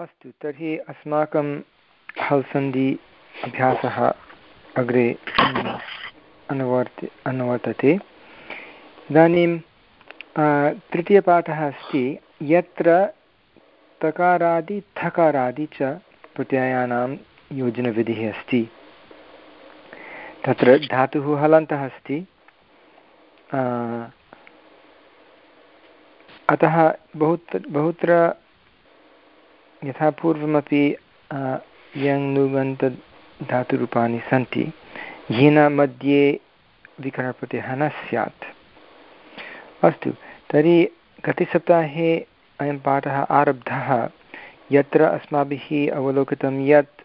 अस्तु, तर्हि अस्माकं हल्सन्धि अभ्यासः अग्रे अनुवर्ति, अनुवर्तते। इदानीं तृतीयपाठः अस्ति, यत्र तकारादि, थकारादि च प्रत्ययानां योजनविधिः अस्ति। तत्र धातुः हलन्तः अस्ति। अतः बहुत्र बहुत्र यथा पूर्वमपि यङ्नुगन्तधातुरूपाणि सन्ति। येन मध्ये विकरणप्रत्ययः न स्यात्। अस्तु, तर्हि गतसप्ताहे अयं पाठः आरब्धः। यत्र अस्माभिः अवलोकितं यत्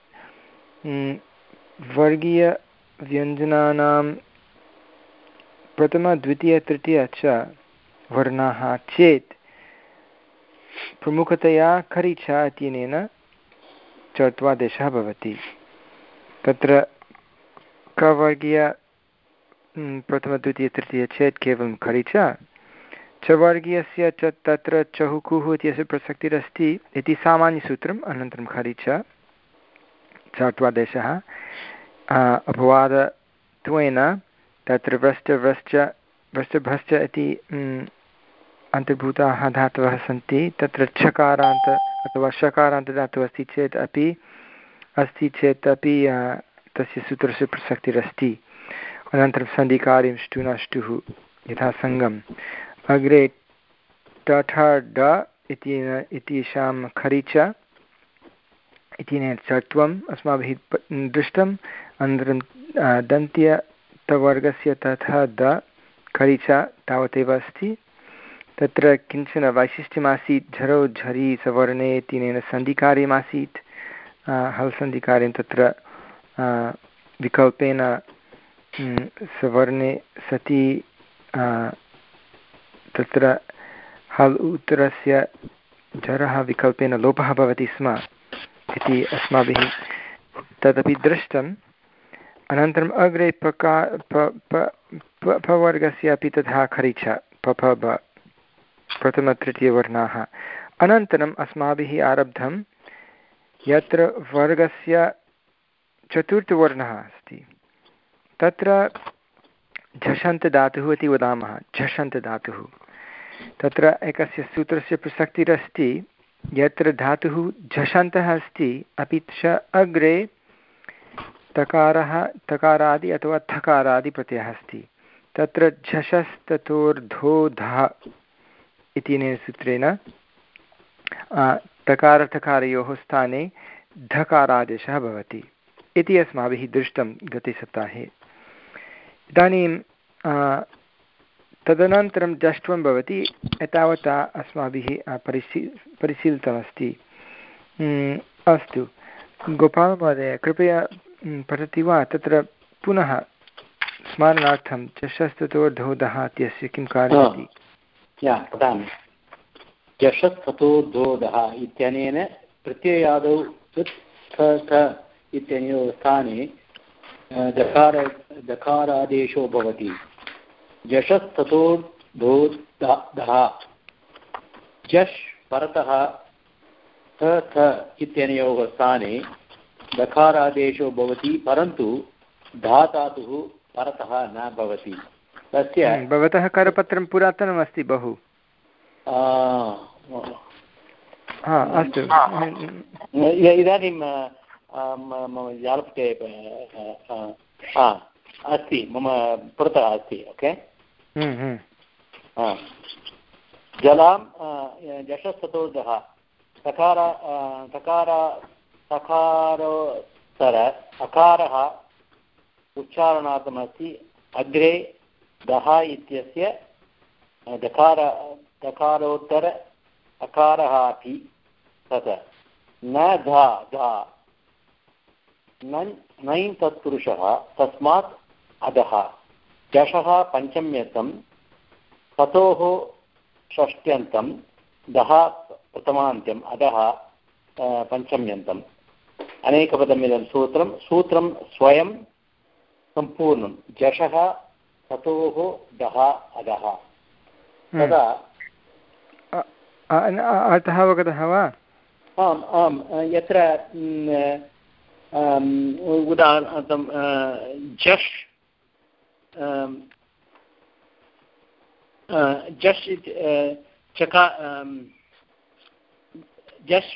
वर्गीयव्यञ्जनानां प्रथमद्वितीयतृतीय च वर्णाः चेत् प्रमुखतया खरीचा इत्यनेन चत्वादेशः भवति। तत्र कवर्गीय प्रथमद्वितीयतृतीय चेत् केवलं खरीचा। चवर्गीयस्य च तत्र चहुकुः इत्यस्य प्रसक्तिरस्ति इति सामान्यसूत्रम्, अनन्तरं खरीच। चत्वादेशः। अपवादत्वेन तत्र व्रश्च व्रश्च व्रश्चभ्रश्च इति अन्तर्भूताः धातवः सन्ति, तत्र छकारान्त अथवा शकारान्तदातुः अस्ति चेत् अपि, अस्ति चेत् अपि तस्य सूत्रस्य प्रसक्तिरस्ति। अनन्तरं सन्धिकार्यं ष्टुनष्टुः यथा सङ्गम् अग्रे टठ ड इति, इतीषां खरिच इति चत्वम् अस्माभिः दृष्टम्। अनन्तरं दन्त्यतवर्गस्य तथा द खरिच तावदेव अस्ति। तत्र किंचन वैशिष्ट्यमासीत्, झरौ झरि सवर्णे तिनेन सन्धिकार्यमासीत्। हल् सन्धिकार्यं तत्र विकल्पेन सवर्णे सति तत्र हल् उत्तरस्य झरः विकल्पेन लोपः भवति स्म इति अस्माभिः तदपि दृष्टम्। अनन्तरम् अग्रे पका पवर्गस्य अपि तथा खरिच पफ प्रथमतृतीयवर्णाः। अनन्तरम् अस्माभिः आरब्धं यत्र वर्गस्य चतुर्थवर्णः अस्ति। तत्र झषन्तदातुः इति वदामः झषन्तदातुः तत्र एकस्य सूत्रस्य प्रसक्तिरस्ति, यत्र धातुः झषन्तः अस्ति, अपि च अग्रे तकारः, तकारादि अथवा थकारादिप्रत्ययः अस्ति। तत्र झषस्ततोर्धोधः। इत्यनेन सूत्रेण तकारथकारयोः स्थाने धकारादेशः भवति इति अस्माभिः दृष्टं गते सप्ताहे। इदानीं तदनन्तरं जष्ट्वं भवति एतावता अस्माभिः परिशी परिशीलितमस्ति। अस्तु। गोपालमहोदय कृपया पठति वा? तत्र पुनः स्मरणार्थं चषस्ततोर्धोधः इत्यस्य किं कार्यम् या वदामि। यशस्ततो दोदः इत्यनेन प्रत्ययादौ इत्यनयोः स्थाने दकार दकारादेशो भवति। जशस्ततो धोदः जश् परतः थ इत्यनयोः स्थाने दकारादेशो भवति, परन्तु धातातुः परतः न भवति। तस्य। हम्म, भवतः करपत्रं पुरातनमस्ति बहु। अस्तु। इदानीं मम जालपुटे अस्ति मम पुरतः अस्ति ओके? हम्म, हम्म। जलां सकार सकार सकारोत्तर अकारः उच्चारणार्थमस्ति। अग्रे दः इत्यस्य दकार, दकारोत्तर, अकारः अपि तत्। न धा धा। नन् नै तत्पुरुषः तस्मात् अधः। यशः पञ्चम्यन्तं ततोः षष्ट्यन्तं, दः प्रथमान्त्यम् अधः पञ्चम्यन्तम् अनेकपदमिदं सूत्रं सूत्रं स्वयं सम्पूर्णं। जशः ततोः दः अधः। तदा अर्थः अवगतः वा? आम् आम् यत्र उदाहरणार्थं जश् जश् चका जश्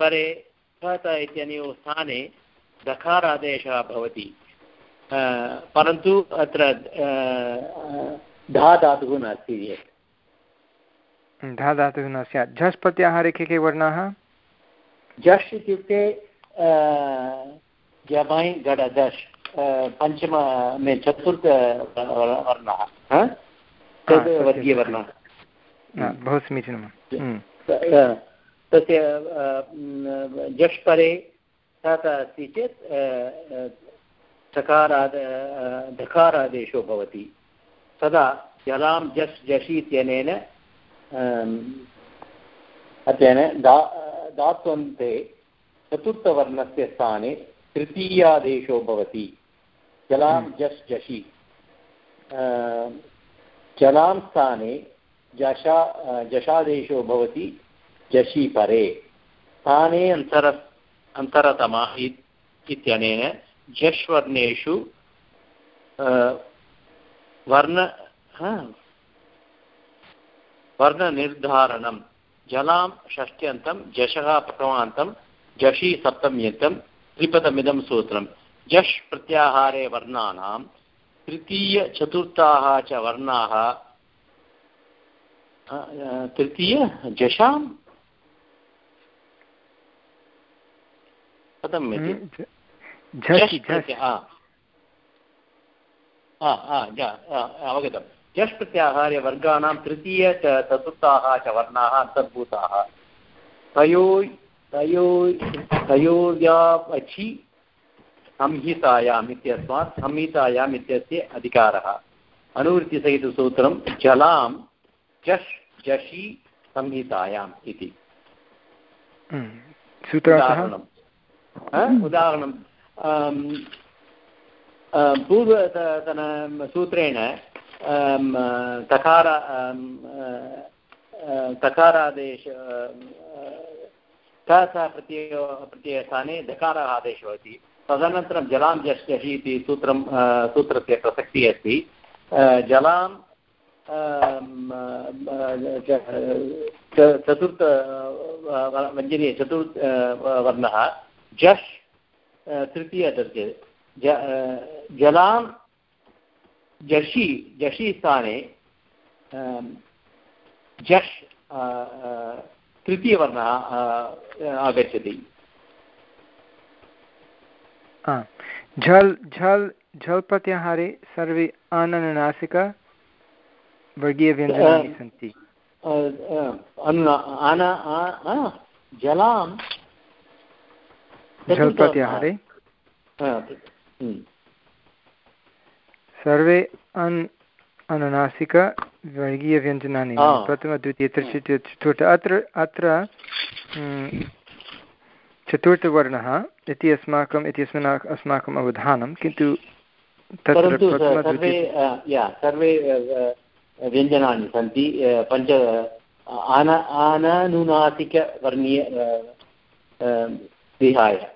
परे इत्यनयोः स्थाने दकारादेशः भवति। परन्तु अत्र धा धातुः नास्ति धा धातुः न स्यात् झस् प्रत्याहारे के के वर्णाः? झष् इत्युक्ते जमै गडदश् पञ्चम चतुर्थ वर्णः तद् वर्गीयवर्णः बहु समीचीनं हम्म। तस्य जष् परे तत् अस्ति चेत् चकाराद धकारादेशो भवति। तदा जलां जस् जषि इत्यनेन अतेन दा धात्वन्ते चतुर्थवर्णस्य स्थाने तृतीयादेशो भवति। जलां हम्म। जस् जषि जलां स्थाने जशा जशादेशो भवति जशि परे। स्थाने अन्तर अन्तरतमा इत्यनेन जश्वर्णेषु वर्ण वर्णनिर्धारणं जलां षष्ट्यन्तं जशः प्रथमान्तं जषि सप्तम्यन्तं त्रिपदमिदं सूत्रं। जश् प्रत्याहारे वर्णानां तृतीयचतुर्थाः च वर्णाः तृतीय जशां? कथम् इति अवगतं जश् प्रत्याहारे वर्गाणां तृतीय चतुर्थाः च वर्णाः अन्तर्भूताः तयो तयो तयोर्यावचि संहितायाम् इत्यस्मात् संहितायाम् इत्यस्य अधिकारः अनुवृत्तिसहितसूत्रं जलां जश् जषि संहितायाम् इति उदाहरणम् उदाहरणं पूर्वतन सूत्रेण तकार तकारादेश प्रत्यय प्रत्ययस्थाने दकारः आदेशः भवति। तदनन्तरं जलां जश् जषि इति सूत्रं सूत्रस्य प्रसक्तिः अस्ति। जलां चतुर्थ व्यञ्जने चतुर्थ वर्णः। जश् तृतीय तस्य जलां जषि जषि स्थाने जश् तृतीयवर्णः आगच्छति। झल् झल् झल् प्रत्याहारे सर्वे अननुनासिक वर्गीयव्यञ्जनानि सन्ति। जलां झल् प्रत्याहारे हम्म। सर्वे अन् अनुनासिकवर्गीयव्यञ्जनानि प्रथम द्वितीय तृतीय चतुर्थ अत्र अत्र चतुर्थवर्णः इति अस्माकम् इत्यस्मिन् अस्माकम् अवधानं। किन्तु तत्र सर्वे सर्वे व्यञ्जनानि सन्ति। पञ्च आन अननुनासिकवर्णीय विहाय। हम्म।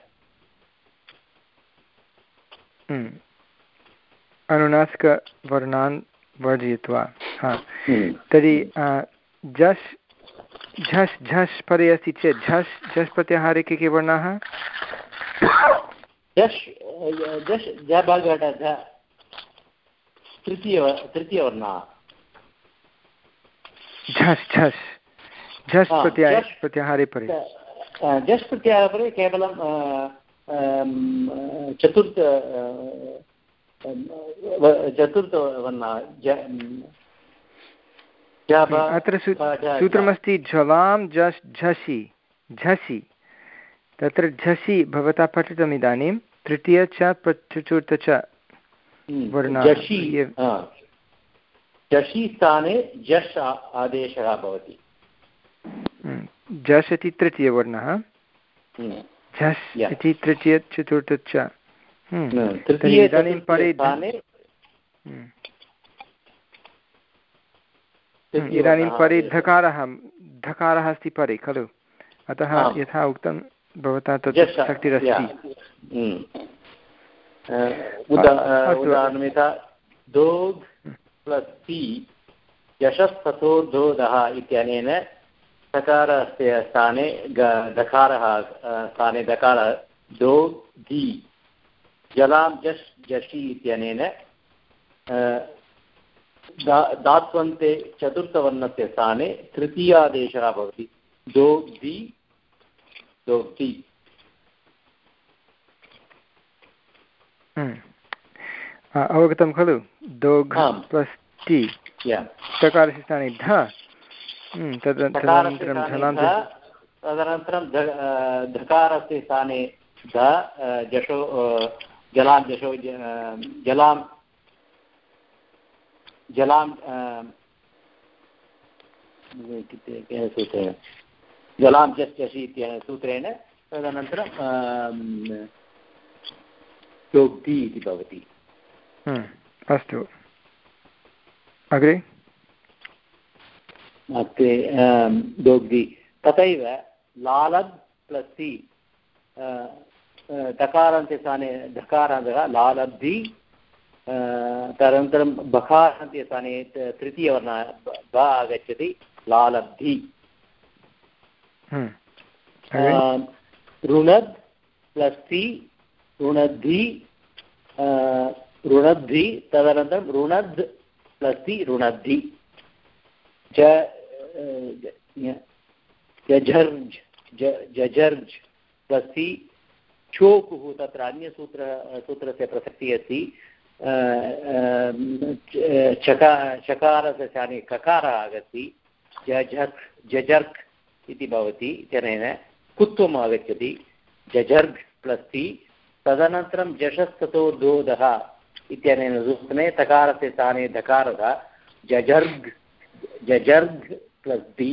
अनुनासिकवर्णान् वर्जयित्वा हा। हम्म। तर्हि झस् झस् झस् परे अस्ति चेत् झस् झस् प्रत्याहारे के के वर्णाः? झस् झस् झस् प्रत्याहारे परे। झस् प्रत्याहारे परे केवलं चतुर्थ चतुर्थवर्णः अत्र सूत्रमस्ति झलां झस् झसि झसि तत्र झसि भवता पठितम् इदानीं तृतीय च चतुर्थ च झषि स्थाने झस् आदेशः भवति झस् इति तृतीयवर्णः झस् इति तृतीय चतुर्थ च। इदानीं परे इदानीं परे धकारः। धकारः अस्ति परे खलु। अतः यथा उक्तं भवता तत् शक्तिरस्ति। उदाहरणं यथा दोग् प्लस् सि यशस्तथोर्धोधः इत्यनेन सकारस्य स्थाने दकारः स्थाने दकार दो धि जलां जश् जषि इत्यनेन दा दात्वन्ते चतुर्थवर्णस्य स्थाने तृतीयादेशः भवति। दोग्धि दोग्धि अवगतं खलु? दोघ् प्लस् टि। तकारस्य स्थाने ध तदनन्तरं तदनन्तरं धकारस्य स्थाने ध जशो जलां जशो जलां जलां सूत्रेण जलां जषि इत्यनेन सूत्रेण तदनन्तरं योक्ति इति भवति। हम्म, अस्तु। अग्रे? दोग्धि तथैव लालद् प्लस् सि दकारान्ते स्थाने धकारान्तः लालब्धि तदनन्तरं बकारान्ते स्थाने तृतीयवर्ण ब आगच्छति लालब्धि। ऋणद् प्लस् सि ऋणद्धि ऋणद्धि तदनन्तरं ऋणद् प्लस् सि ऋणद्धि जझर्ज् जझर्ज् प्लस् सि चोकुः तत्र अन्यसूत्र सूत्रस्य प्रसक्तिः अस्ति चका, चकारस्य स्थाने ककारः आगच्छति जझर् जजर्क् इति भवति इत्यनेन कुत्वम् आगच्छति, जझर्ग् प्लस् सि तदनन्तरं जशस्ततो दोधः इत्यनेन सूत्रे तकारस्य स्थाने धकारः, जझर्ग् जझर्ग् प्लस् दि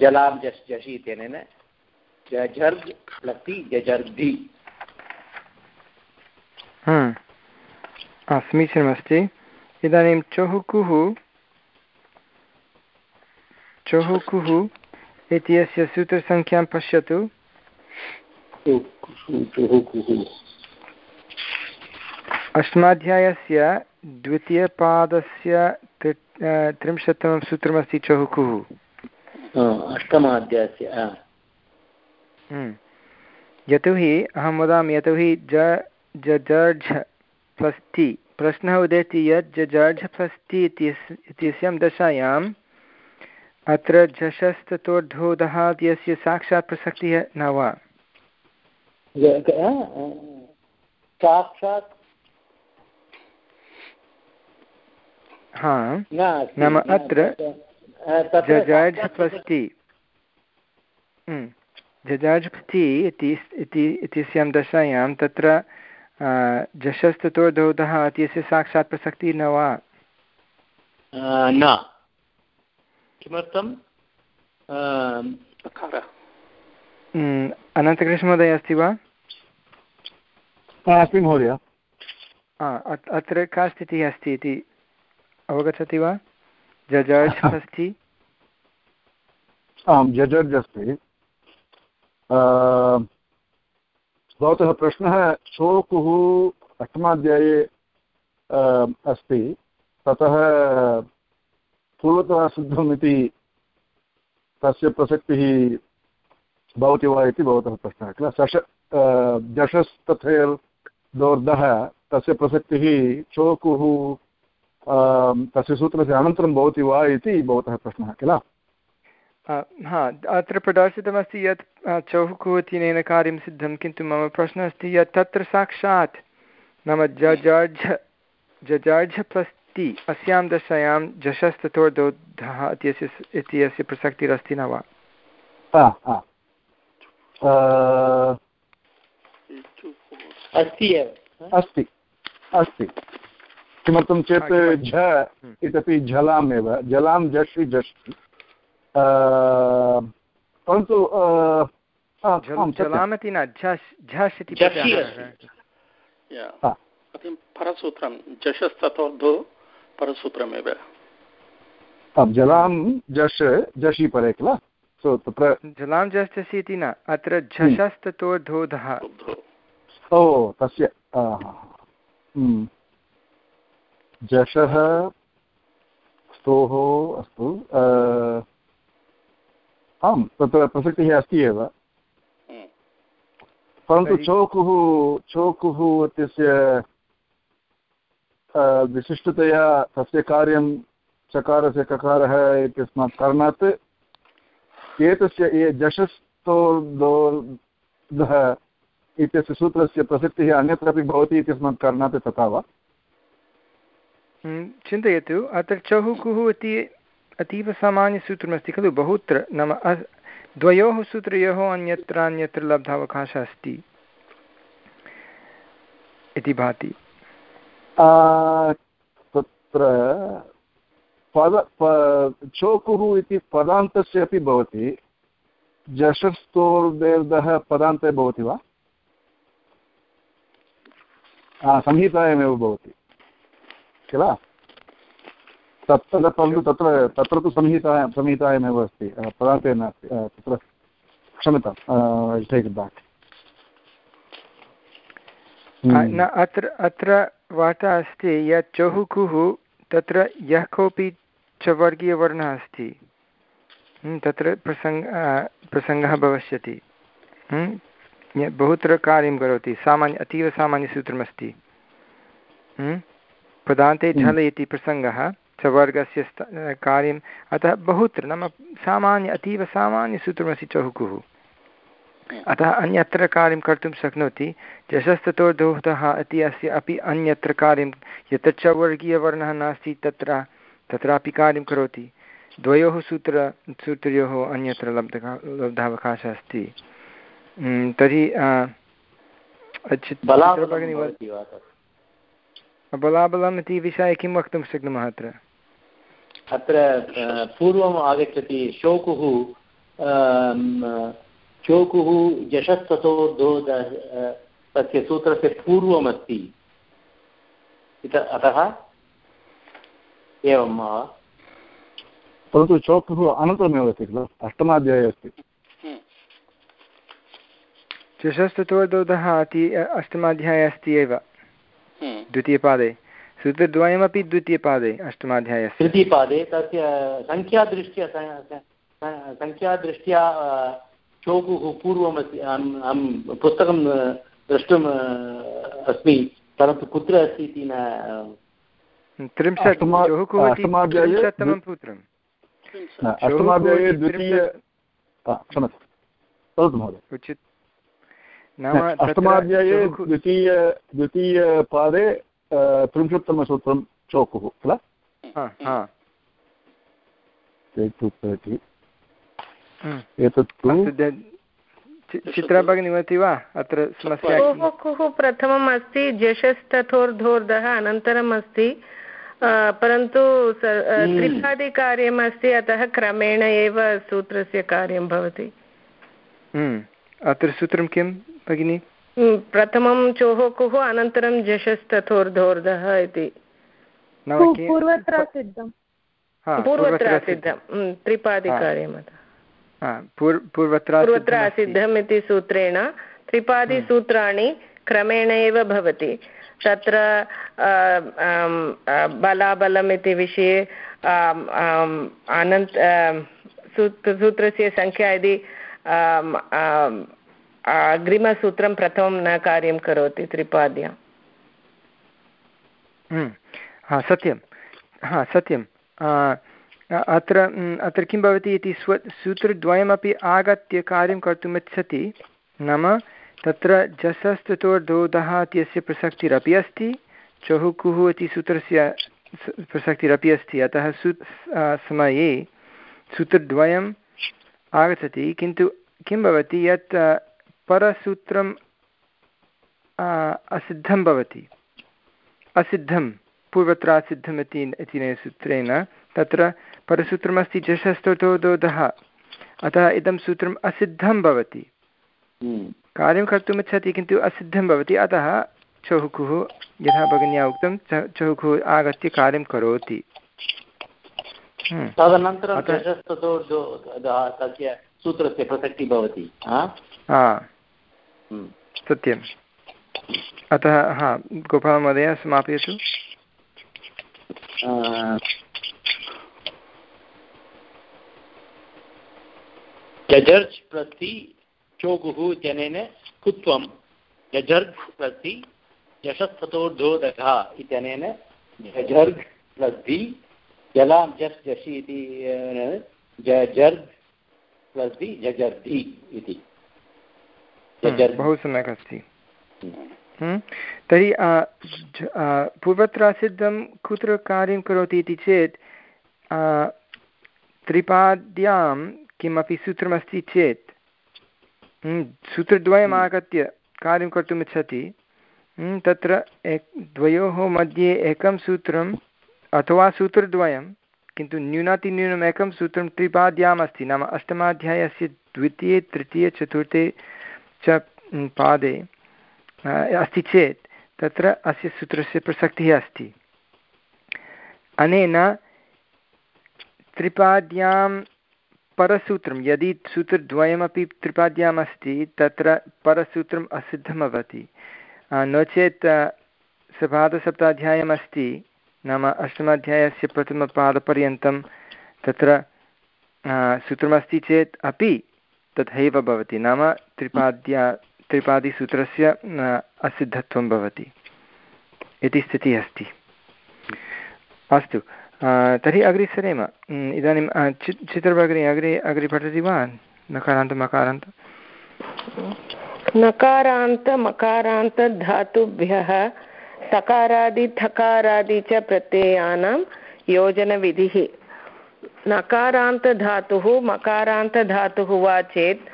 जलां जश् जषि इत्यनेन जझर्ग् प्लस् दि जझर्धि समीचीनमस्ति इदानीं चहुकुः चहुकुः इत्यस्य सूत्रसङ्ख्यां पश्यतु। अष्टमाध्यायस्य द्वितीयपादस्य त्रिंशत्तमं सूत्रमस्ति चहुकुः। अष्टमाध्यायस्य हम्म। यतोहि अहं वदामि यतोहि ज जर्झ प्लस् प्रश्नः उदेति यत् जर्झ प्लस् टि इत्यस्यां दशायाम् अत्र झषस्ततोर्धोधः इत्यस्य साक्षात् प्रसक्तिः न वा? साक्षात् हा। नाम अत्र जजार्झ प्लस्ति जजार्झ् इत्यस्यां दशायां तत्र झषस्ततोर्धोधः इत्यस्य साक्षात् प्रसक्तिः न वा? न। किमर्थं अनन्तकृष्णमहोदय अस्ति वा? अस्मि महोदय। अत्र का स्थितिः अस्ति इति अवगच्छति वा? जजर्ज् अस्ति? आं जजर्ज् अस्ति। भवतः प्रश्नः शोकुः अष्टमाध्याये अस्ति। ततः पूर्वतः सिद्धम् इति तस्य प्रसक्तिः भवति वा इति भवतः प्रश्नः किल? सश जषस्तथेर् दोर्धः तस्य प्रसक्तिः चोकुः तस्य सूत्रस्य अनन्तरं भवति वा इति भवतः प्रश्नः किल? हा अत्र प्रदर्शितमस्ति यत् चौहुकुः इत्यनेन कार्यं सिद्धं किन्तु मम प्रश्नः अस्ति यत् तत्र साक्षात् नाम जजार्झ जजार्झ प्लस् ति अस्यां दशायां झषस्ततोर्दोधः इत्यस्य इत्यस्य प्रसक्तिरस्ति न वा? अस्ति एव। अस्ति अस्ति। किमर्थं चेत् झ हम्म। इत्यपि झलामेव जलां झषि झषि परन्तु जलामिति न झस् इति परसूत्रं झषस्ततोर्धो परसूत्रमेव। जलां जश् जषि परे किल? सो तत्र जलां जष्टसि इति न अत्र झषस्ततोर्धोधः ओ तस्य जषः स्तोः अस्तु आम् तत्र प्रसक्तिः अस्ति एव। परन्तु चोकुः चोकुः इत्यस्य विशिष्टतया तस्य कार्यं चकारस्य ककारः इत्यस्मात् कारणात् एतस्य ये जशस्तोर्दोर्धः इत्यस्य सूत्रस्य प्रसक्तिः अन्यत्रापि भवति इत्यस्मात् कारणात् तथा वा चिन्तयतु, अत्र चहुकुः इति अतीवसामान्यसूत्रमस्ति खलु, बहुत्र, नाम द्वयोः सूत्रयोः अन्यत्र अन्यत्र लब्धावकाशः अस्ति इति भाति। तत्र पद चोकुः इति पदान्तस्य अपि भवति। जषस्तोर्देर्दः पदान्ते भवति वा? संहितायामेव भवति। किल? तत् परन्तु तत्र तत्र तु संहितायां संहितायामेव अस्ति पदार्थे नास्ति तत्र क्षम्यतां टेक् बेक् न अत्र अत्र वार्ता अस्ति यत् चहुकुः तत्र यः कोऽपि च वर्गीयवर्णः अस्ति। हम्म, तत्र प्रसङ्ग प्रसङ्गः भविष्यति। हम्म, बहुत्र कार्यं करोति सामान्य अतीवसामान्यसूत्रमस्ति हम्म, पदान्ते झल हम्म। इति प्रसङ्गः चवर्गस्य कार्यम्। अतः बहुत्र नाम सामान्य अतीव सामान्यसूत्रमस्ति चहुकुः। अतः अन्यत्र कार्यं कर्तुं शक्नोति। यशस्ततोर्दोहतः इति अस्य अपि अन्यत्र कार्यं यत्र च वर्गीयवर्णः नास्ति तत्र तत्रापि कार्यं करोति। द्वयोः सूत्र सूत्रयोः अन्यत्र लब्ध लब्धावकाशः अस्ति। तर्हि बलाबलम् इति विषये किं वक्तुं शक्नुमः अत्र अत्र पूर्वम् आगच्छति शोकुः शोकुः यशस्ततो तस्य सूत्रस्य पूर्वमस्ति अतः एवं वा परन्तु चोकुः अनन्तरमेव अस्ति खलु अष्टमाध्याये अस्ति चषस्ततोदोधः इति अष्टमाध्याये अस्ति एव। द्वितीयपादे। सूत्रद्वयमपि द्वितीयपादे अष्टमाध्याये तृतीयपादे तस्य सङ्ख्यादृष्ट्या सङ्ख्यादृष्ट्या चोकुः पूर्वमस्ति। अहं पुस्तकं द्रष्टुम् अस्मि। परन्तु कुत्र अस्ति इति न त्रिंशत् सूत्रम्। अष्टमाध्याये द्वितीय उचित। नाम अष्टमाध्याये द्वितीय द्वितीयपादे त्रिंशत्तमसूत्रं चोकुः किल? चित्रा भगिनी वदति वा? अत्र समस्या चोकुः प्रथमम् अस्ति जशस्तथोर्धोर्धः अनन्तरम् अस्ति परन्तु हम्म। त्रिपादिकार्यम् अस्ति अतः क्रमेण एव सूत्रस्य कार्यं भवति। हम्म। अत्र सूत्रं किं भगिनि? प्रथमं चोः कुः अनन्तरं झषस्तथोर्धोर्धः इति। पूर्वत्र सिद्धं पूर्वत्र सिद्धं त्रिपादिकार्यम् पूर्वत्र सिद्धम् इति सूत्रेण त्रिपादिसूत्राणि क्रमेण एव भवति। तत्र बलाबलम् इति विषये अनन्त सूत्रस्य सङ्ख्या यदि अग्रिमसूत्रं प्रथमं न कार्यं करोति, त्रिपाद्यां। हम्म। हा, सत्यं। हा, सत्यं। अत्र अत्र किं भवति इति स्व, सूत्रद्वयमपि आगत्य कार्यं कर्तुम् इच्छति। नाम, तत्र जसस्तुतोर्दोदः इत्यस्य प्रसक्तिरपि अस्ति, चहुकुः इति सूत्रस्य प्रसक्तिरपि अस्ति। अतः सू समये सूत्रद्वयम् आगच्छति, किन्तु किं भवति यत् परसूत्रम् असिद्धं भवति असिद्धं पूर्वत्र असिद्धम् इति इति सूत्रेण तत्र परसूत्रमस्ति जशस्तोदोदः अतः इदं सूत्रम् असिद्धं भवति हम्म। कार्यं कर्तुम् इच्छति किन्तु असिद्धं भवति अतः चहुकुः यथा भगिन्या उक्तं चहुकुः आगत्य कार्यं करोति हम्म। तदनन्तरं सूत्रस्य प्रसक्तिः भवति। सत्यम्। अतः हा गोपालमहोदय समापयतु। जजर्ज् प्रति चोगुः इत्यनेन कुत्वं। जजर्ग् प्रति यशस्ततोर्धोदकः इत्यनेन जजर्ग् प्लस् जलां जस् जषि इति जर्ग् प्लस् दि जजर्दि इति। बहु सम्यक् अस्ति हम्म। तर्हि पूर्वत्र सिद्धं कुत्र कार्यं करोति इति चेत् त्रिपाद्यां किमपि सूत्रमस्ति चेत् हम्म, सूत्रद्वयम् हम्म। आगत्य कार्यं कर्तुम् इच्छति तत्र एक द्वयोः मध्ये एकं सूत्रम् अथवा सूत्रद्वयं किन्तु न्यूनातिन्यूनम् एकं सूत्रं त्रिपाद्याम् अस्ति नाम अष्टमाध्यायस्य द्वितीये तृतीये चतुर्थे च पादे अस्ति चेत् तत्र अस्य सूत्रस्य प्रसक्तिः अस्ति। अनेन त्रिपाद्यां परसूत्रं, यदि सूत्रद्वयमपि त्रिपाद्याम् अस्ति तत्र परसूत्रम् असिद्धं भवति नो चेत् सपादसप्ताध्यायम् अस्ति नाम अष्टमाध्यायस्य प्रथमपादपर्यन्तं तत्र सूत्रमस्ति चेत् अपि तथैव भवति। नाम त्रिपाद्या, त्रिपादिसूत्रस्य असिद्धत्वं भवति। इति स्थितिः अस्ति। अस्तु। तर्हि अग्रे सरेम। इदानीं चि, चित्रभगिनी, अग्रे अग्रे पठति वा? नकारान्तमकारान्त नकारान्तमकारान्तधातुभ्यः सकारादि, थकारादि च प्रत्ययानां योजनविधिः। नकारान्तधातुः, मकारान्तधातुः वा चेत्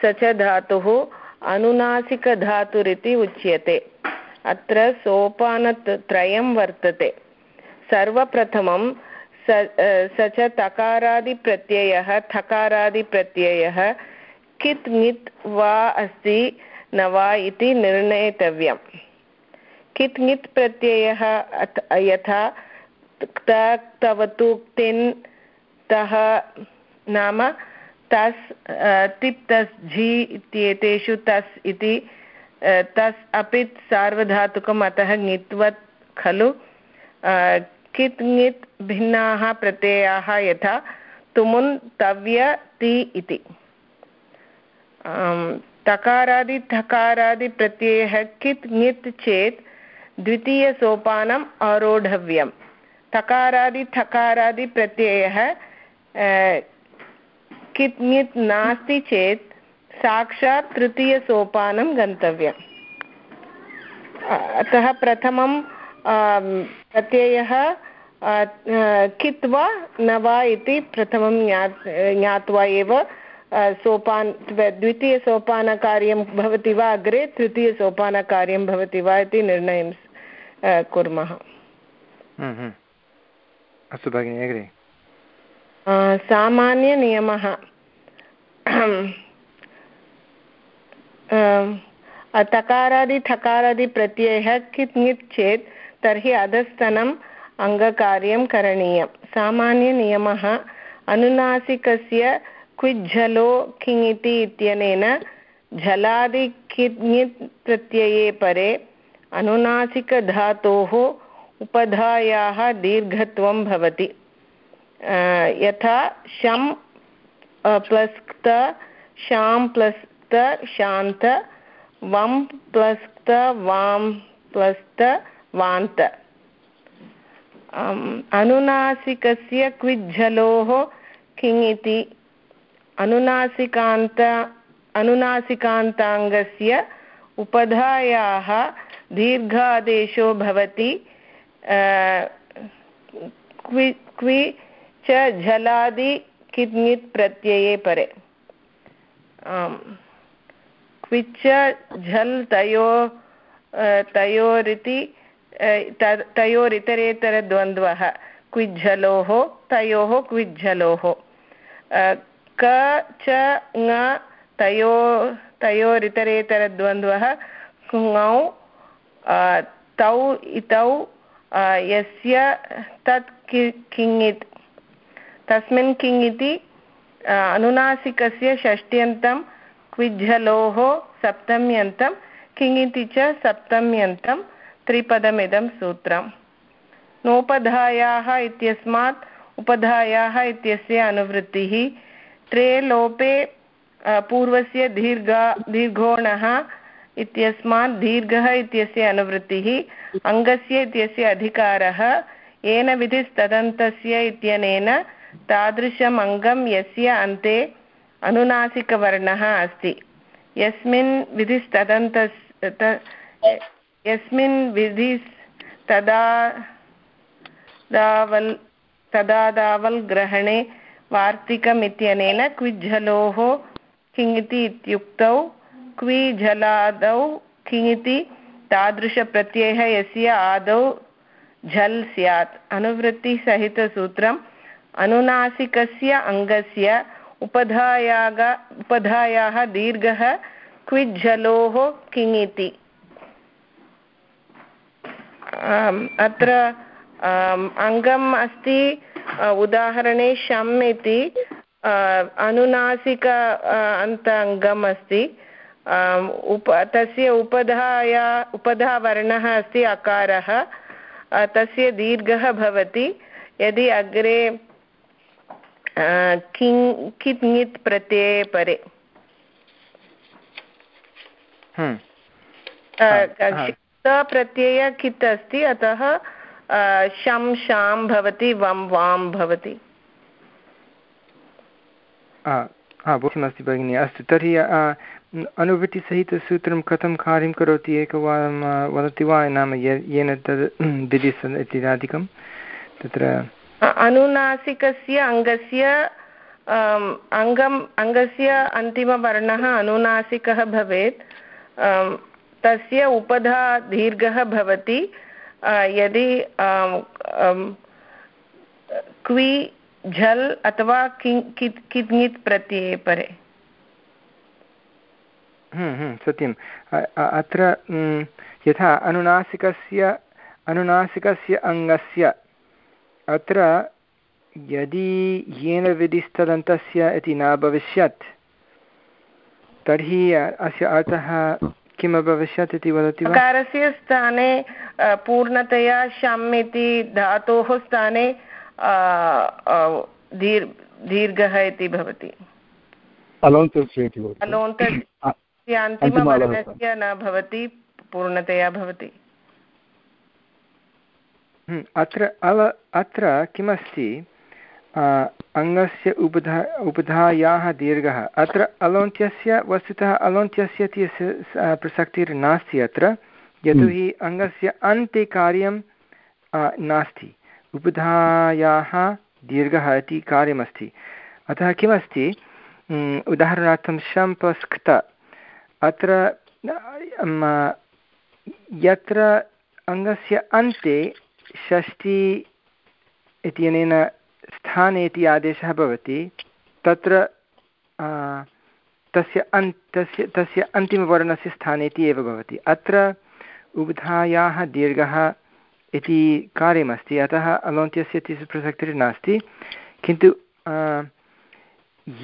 स च धातुः अनुनासिकधातुरिति उच्यते। अत्र सोपानत्रयं वर्तते। सर्वप्रथमं स स च तकारादिप्रत्ययः थकारादिप्रत्ययः, कित् ङित् वा अस्ति न वा इति निर्णेतव्यम्। कित् ङित् प्रत्ययः यथा तवतु, तिन् तः नाम तस् तिप्, तस्, झि इत्येतेषु तस् इति तस् अपि सार्वधातुकम् अतः ङित्वत् खलु। कित् ङित् भिन्नाः प्रत्ययाः यथा तुमुन्, तव्य, ति इति। तकारादि थकारादिप्रत्ययः कित् ङित् चेत् द्वितीयसोपानम् आरोढव्यं तकारादि थकारादिप्रत्ययः कित् नास्ति चेत् साक्षात् तृतीयसोपानं गन्तव्यम्। अतः प्रथमं प्रत्ययः कित् वा न वा इति प्रथमं ज्ञा ज्ञात्वा एव सोपान् द्वितीयसोपानकार्यं भवति वा अग्रे तृतीयसोपानकार्यं भवति वा इति निर्णयं कुर्मः। हम्म, हम्म। अस्तु भगिनि अग्रे सामान्यनियमः तकारादि ठकारादि प्रत्ययः कित् ङित् चेत् तर्हि अधस्तनम् अङ्गकार्यं करणीयं सामान्यनियमः अनुनासिकस्य क्विज्झलो किङिति इत्यनेन झलादि कित् ङित् प्रत्यये परे अनुनासिकधातोः उपधायाः दीर्घत्वं भवति। यथा शं प्लस् क्त शां प्लस् त, शान्त, वं प्लस् क्त वां प्लस् त, वान्त। अनुनासिकस्य क्विज्झलोः किङ् इति? अनुनासिकान्त, अनुनासिकान्ताङ्गस्य उपधायाः दीर्घादेशो भवति क्वि क्वि च झलादि किद्ङित् प्रत्यये परे। क्विच्च झल् तयो तयोरिति तयोरितरेतरद्वन्द्वः। क्विज्झलोः, तयोः क्विज्झलोः। क, च, ङ, तयो, तयोरितरेतरद्वन्द्वः। ङौ तौ, इतौ यस्य, तत् किङित्। तस्मिन् किङ् इति अनुनासिकस्य षष्ट्यन्तं, क्विज्झलोः सप्तम्यन्तं किङिति च सप्तम्यन्तं, त्रिपदमिदं सूत्रम्। नोपधायाः इत्यस्मात् उपधायाः इत्यस्य अनुवृत्तिः त्रे लोपे पूर्वस्य दीर्घा, दीर्घोणः इत्यस्मात् दीर्घः इत्यस्य अनुवृत्तिः, अङ्गस्य इत्यस्य अधिकारः, येन विधिस्तदन्तस्य इत्यनेन तादृशम् अङ्गं यस्य अन्ते अनुनासिकवर्णः अस्ति। यस्मिन् विधिस्तदन्तस् यस्मिन् विधिस्तदा दावल् तदादावल् ग्रहणे वार्तिकम् इत्यनेन क्विज्झलोः किङिति इत्युक्तौ, क्विझलादौ किङिति तादृशप्रत्ययः यस्य आदौ झल् स्यात्। अनुवृत्तिसहितसूत्रम् अनुनासिकस्य अङ्गस्य उपधायाग, उपधायाः दीर्घः क्विज्झलोः किङिति। अत्र अङ्गम् अस्ति उदाहरणे शम् इति अनुनासिक अन्त अङ्गम् अस्ति। उप, तस्य उपधाया, उपधावर्णः अस्ति, अकारः। तस्य दीर्घः भवति। यदि अग्रे किङ् कित् ङित् प्रत्यये परे। हम्म। प्रत्यय कित् अस्ति अतः शं शां भवति वं वां भवति। बहुसमस्ति भगिनि अस्तु तर्हि अनुवृत्तिसहितसूत्रं कथं कार्यं करोति एकवारं वदति वा नाम येन तद् दिदिस् इत्यादिकं तत्र अनुनासिकस्य अङ्गस्य अङ्गम् अङ्गस्य अन्तिमवर्णः अनुनासिकः भवेत्। तस्य उपधा दीर्घः भवति। यदि क्वि झल् अथवा कित् प्रत्यये परे हम्म, हम्म, सत्यम्। अत्र यथा अनुनासिकस्य अनुनासिकस्य अङ्गस्य अत्र यदि येन विधिस्तदन्तस्य इति न भविष्यत् तर्हि अस्य अर्थः किम् अभविष्यत् इति वदति वा? स्थाने पूर्णतया शम् इति धातोः स्थाने दीर्घः इति भवति। अन्तिमवर्णस्य न भवति पूर्णतया भवति। अत्र अल अत्र किमस्ति अङ्गस्य उपधा उपधायाः दीर्घः अत्र अलोन्त्यस्य वस्तुतः अलोन्त्यस्य इति प्रसक्तिर्नास्ति अत्र यतोहि। अङ्गस्य अन्ते कार्यं नास्ति उपधायाः दीर्घः इति कार्यमस्ति अतः किमस्ति उदाहरणार्थं शं अत्र यत्र अङ्गस्य अन्ते षष्टि इत्यनेन स्थाने इति आदेशः भवति। तत्र तस्य अन्, तस्य तस्य अन्तिमवर्णस्य स्थाने इति एव भवति। अत्र उग्धायाः दीर्घः इति कार्यमस्ति। अतः अलोन्त्यस्य इति प्रसक्तिर्नास्ति किन्तु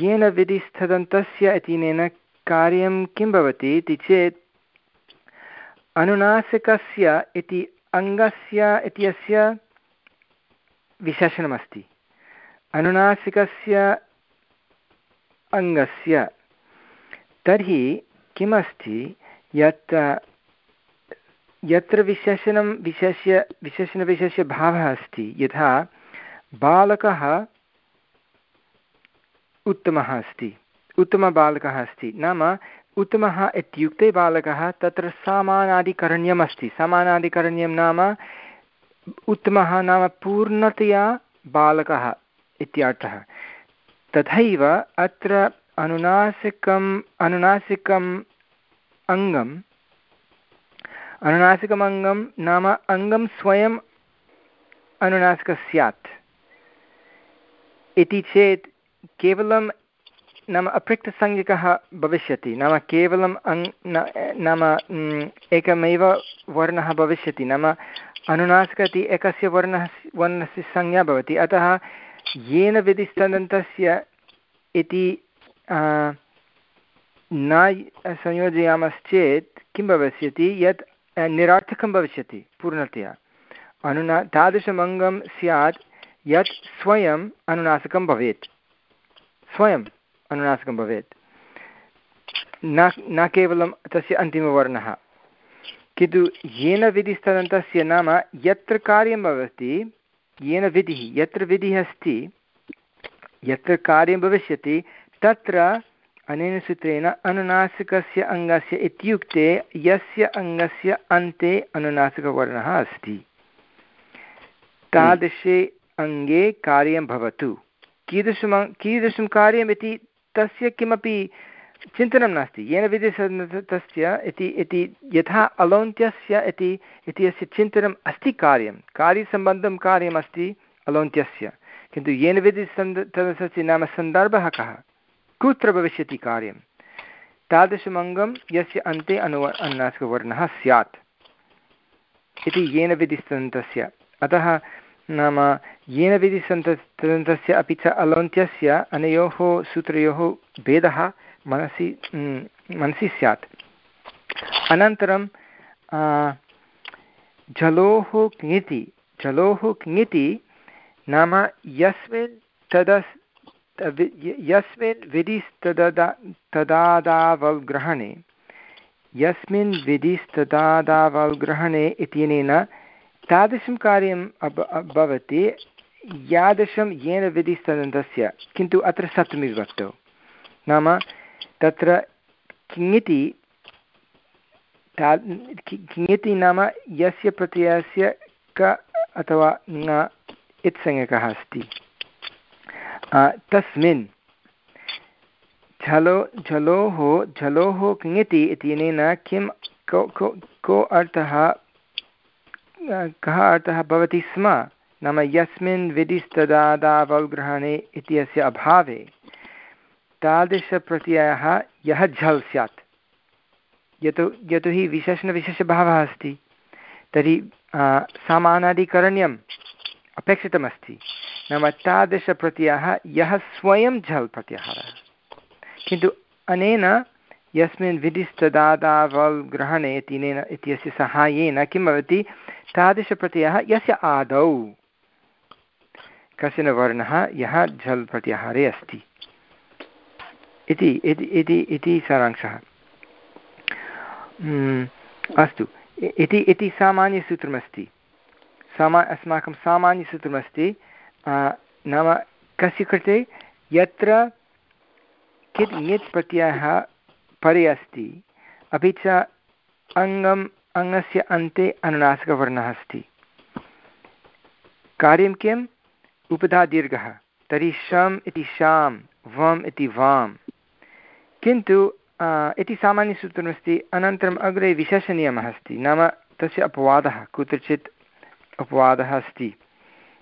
येन विधिस्थदन्तस्य इत्यनेन कार्यं किं भवति इति चेत् अनुनासिकस्य इति अङ्गस्य इत्यस्य विशेषणमस्ति। अनुनासिकस्य अङ्गस्य। तर्हि किमस्ति? यत् यत्र विशेषणं विशेष्य विशेषणविशेष्यभावः अस्ति, यथा बालकः उत्तमः अस्ति, उत्तमबालकः अस्ति। नाम उत्तमः इत्युक्ते बालकः, तत्र समानादिकरण्यम् अस्ति समानादिकरण्यं नाम उत्तमः नाम पूर्णतया बालकः इत्यर्थः। तथैव अत्र अनुनासिकम् अनुनासिकम् अङ्गम्, अनुनासिकम् अङ्गं नाम अङ्गं स्वयम् अनुनासिकः स्यात्। इति चेत् केवलं नाम अपृक्तसंज्ञकः भविष्यति, नाम केवलम् अङ् नाम एकमेव वर्णः भविष्यति, नाम अनुनासिक इति एकस्य वर्णः, वर्णस्य संज्ञा भवति। अतः येन विधिस्तदन्तस्य इति न संयोजयामश्चेत् किं भविष्यति? यत् निरार्थकं भविष्यति पूर्णतया। अनुना, तादृशमङ्गं स्यात् यत् स्वयम् अनुनासिकं भवेत्। स्वयम् अनुनासिकं भवेत्। न न केवलं तस्य अन्तिमवर्णः। किन्तु येन विधिस्तदन्तस्य नाम यत्र कार्यं भवति, येन विधिः, यत्र विधिः अस्ति, यत्र कार्यं भविष्यति, तत्र अनेन सूत्रेण अनुनासिकस्य अङ्गस्य इत्युक्ते यस्य अङ्गस्य अन्ते अनुनासिकवर्णः अस्ति। तादृशे अङ्गे कार्यं भवतु। कीदृशं कीदृशं कार्यमिति तस्य किमपि चिन्तनं नास्ति। येन विधि तस्य इति इति यथा अलौन्त्यस्य इति इति अस्य चिन्तनम् अस्ति कार्यं, कार्यसम्बन्धं कार्यमस्ति अलौन्त्यस्य। किन्तु येन विधि तदस्य नाम सन्दर्भः कः? कुत्र भविष्यति कार्यं? तादृशमङ्गं यस्य अन्ते अनु अनुनासिकवर्णः स्यात्। इति येन विधिस्तदन्तस्य अतः नाम येन विधिसन्तदन्तस्य अपि च अलौन्त्यस्य अनयोः सूत्रयोः भेदः मनसि मनसि स्यात्। अनन्तरं जलोः किङिति जलोः किङिति नाम यस्मिन् तदस् यस्मिन् विधिस्तदा तदादावल्ग्रहणे यस्मिन् विधिस्तदादावल्ग्रहणे इत्यनेन तादृशं कार्यम् भवति। यादृशं येन विधिस्तदन्तस्य किन्तु अत्र सप्तमीविभक्तौ नाम तत्र किङिति किङिति नाम यस्य प्रत्ययस्य क अथवा ङ इत्संज्ञकः अस्ति। तस्मिन्, झलो, झलोः झलोः किङिति इत्यनेन किं को को को अर्थः कः अर्थः भवति स्म। नाम यस्मिन् विधिस्तदादावग्रहणे इत्यस्य अभावे। तादृशप्रत्ययः यः झल् स्यात्। यतो यतोहि विशेषणविशेषभावः अस्ति। तर्हि समानादिकरण्यम् अपेक्षितमस्ति। नाम तादृशप्रत्ययः यः स्वयं झल् प्रत्याहारः। किन्तु अनेन यस्मिन् विधिस्तदादावल् ग्रहणे इत्यस्य सहायेन किं भवति? तादृशप्रत्ययः यस्य आदौ। कश्चन वर्णः यः झल् प्रत्याहारे अस्ति। इति इति इति सारांशः। अस्तु। इति इति सामान्यसूत्रमस्ति। सामा, अस्माकं सामान्यसूत्रमस्ति। नाम कस्य कृते? यत्र कित् ङित् प्रत्ययः परे अस्ति, अपि च अङ्गम् अङ्गस्य अन्ते अनुनासिकवर्णः अस्ति। कार्यं किम् उपधादीर्घः तर्हि शम् इति शां वम् इति वाम्। किन्तु इति सामान्यसूत्रमस्ति अनन्तरम् अग्रे विशेषनियमः अस्ति। नाम तस्य अपवादः कुत्रचित् अपवादः अस्ति।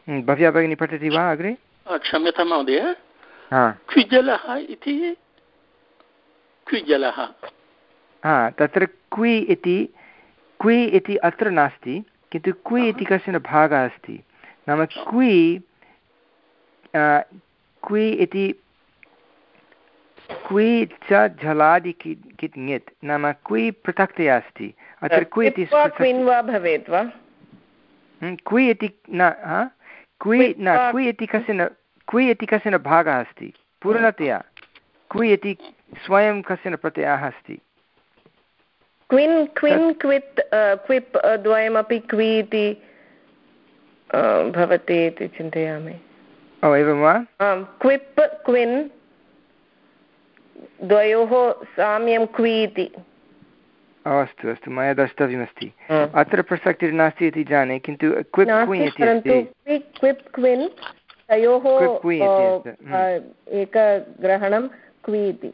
भव्या भगिनी पठति वा अग्रे? क्षम्यतां महोदय। क्विजलः इति क्विजलः। हा तत्र क्वि इति क्वि इति अत्र नास्ति किन्तु क्वि इति कश्चन भागः अस्ति। नाम क्वि क्वि इति क्वि च झलादि कित् ङित् नाम क्वि पृथक्तया अस्ति। अत्र क्वि इति भवेत् वा? क्वि इति न क्वि न क्वि इति कश्चन क्वि इति कश्चन भागः अस्ति पूर्णतया। क्वि इति स्वयं कश्चन प्रत्ययः अस्ति। क्विन् क्विन् क्वित् क्विप् द्वयमपि क्वि इति भवति इति चिन्तयामि ओ एवं वा क्विप् क्विन् द्वयोः साम्यं क्वि इति अस्तु अस्तु मया द्रष्टव्यमस्ति अत्र प्रसक्तिः नास्ति इति जाने किन्तु क्विप् क्विन् इति क्विप् क्विन् तयोः एकग्रहणं क्वि इति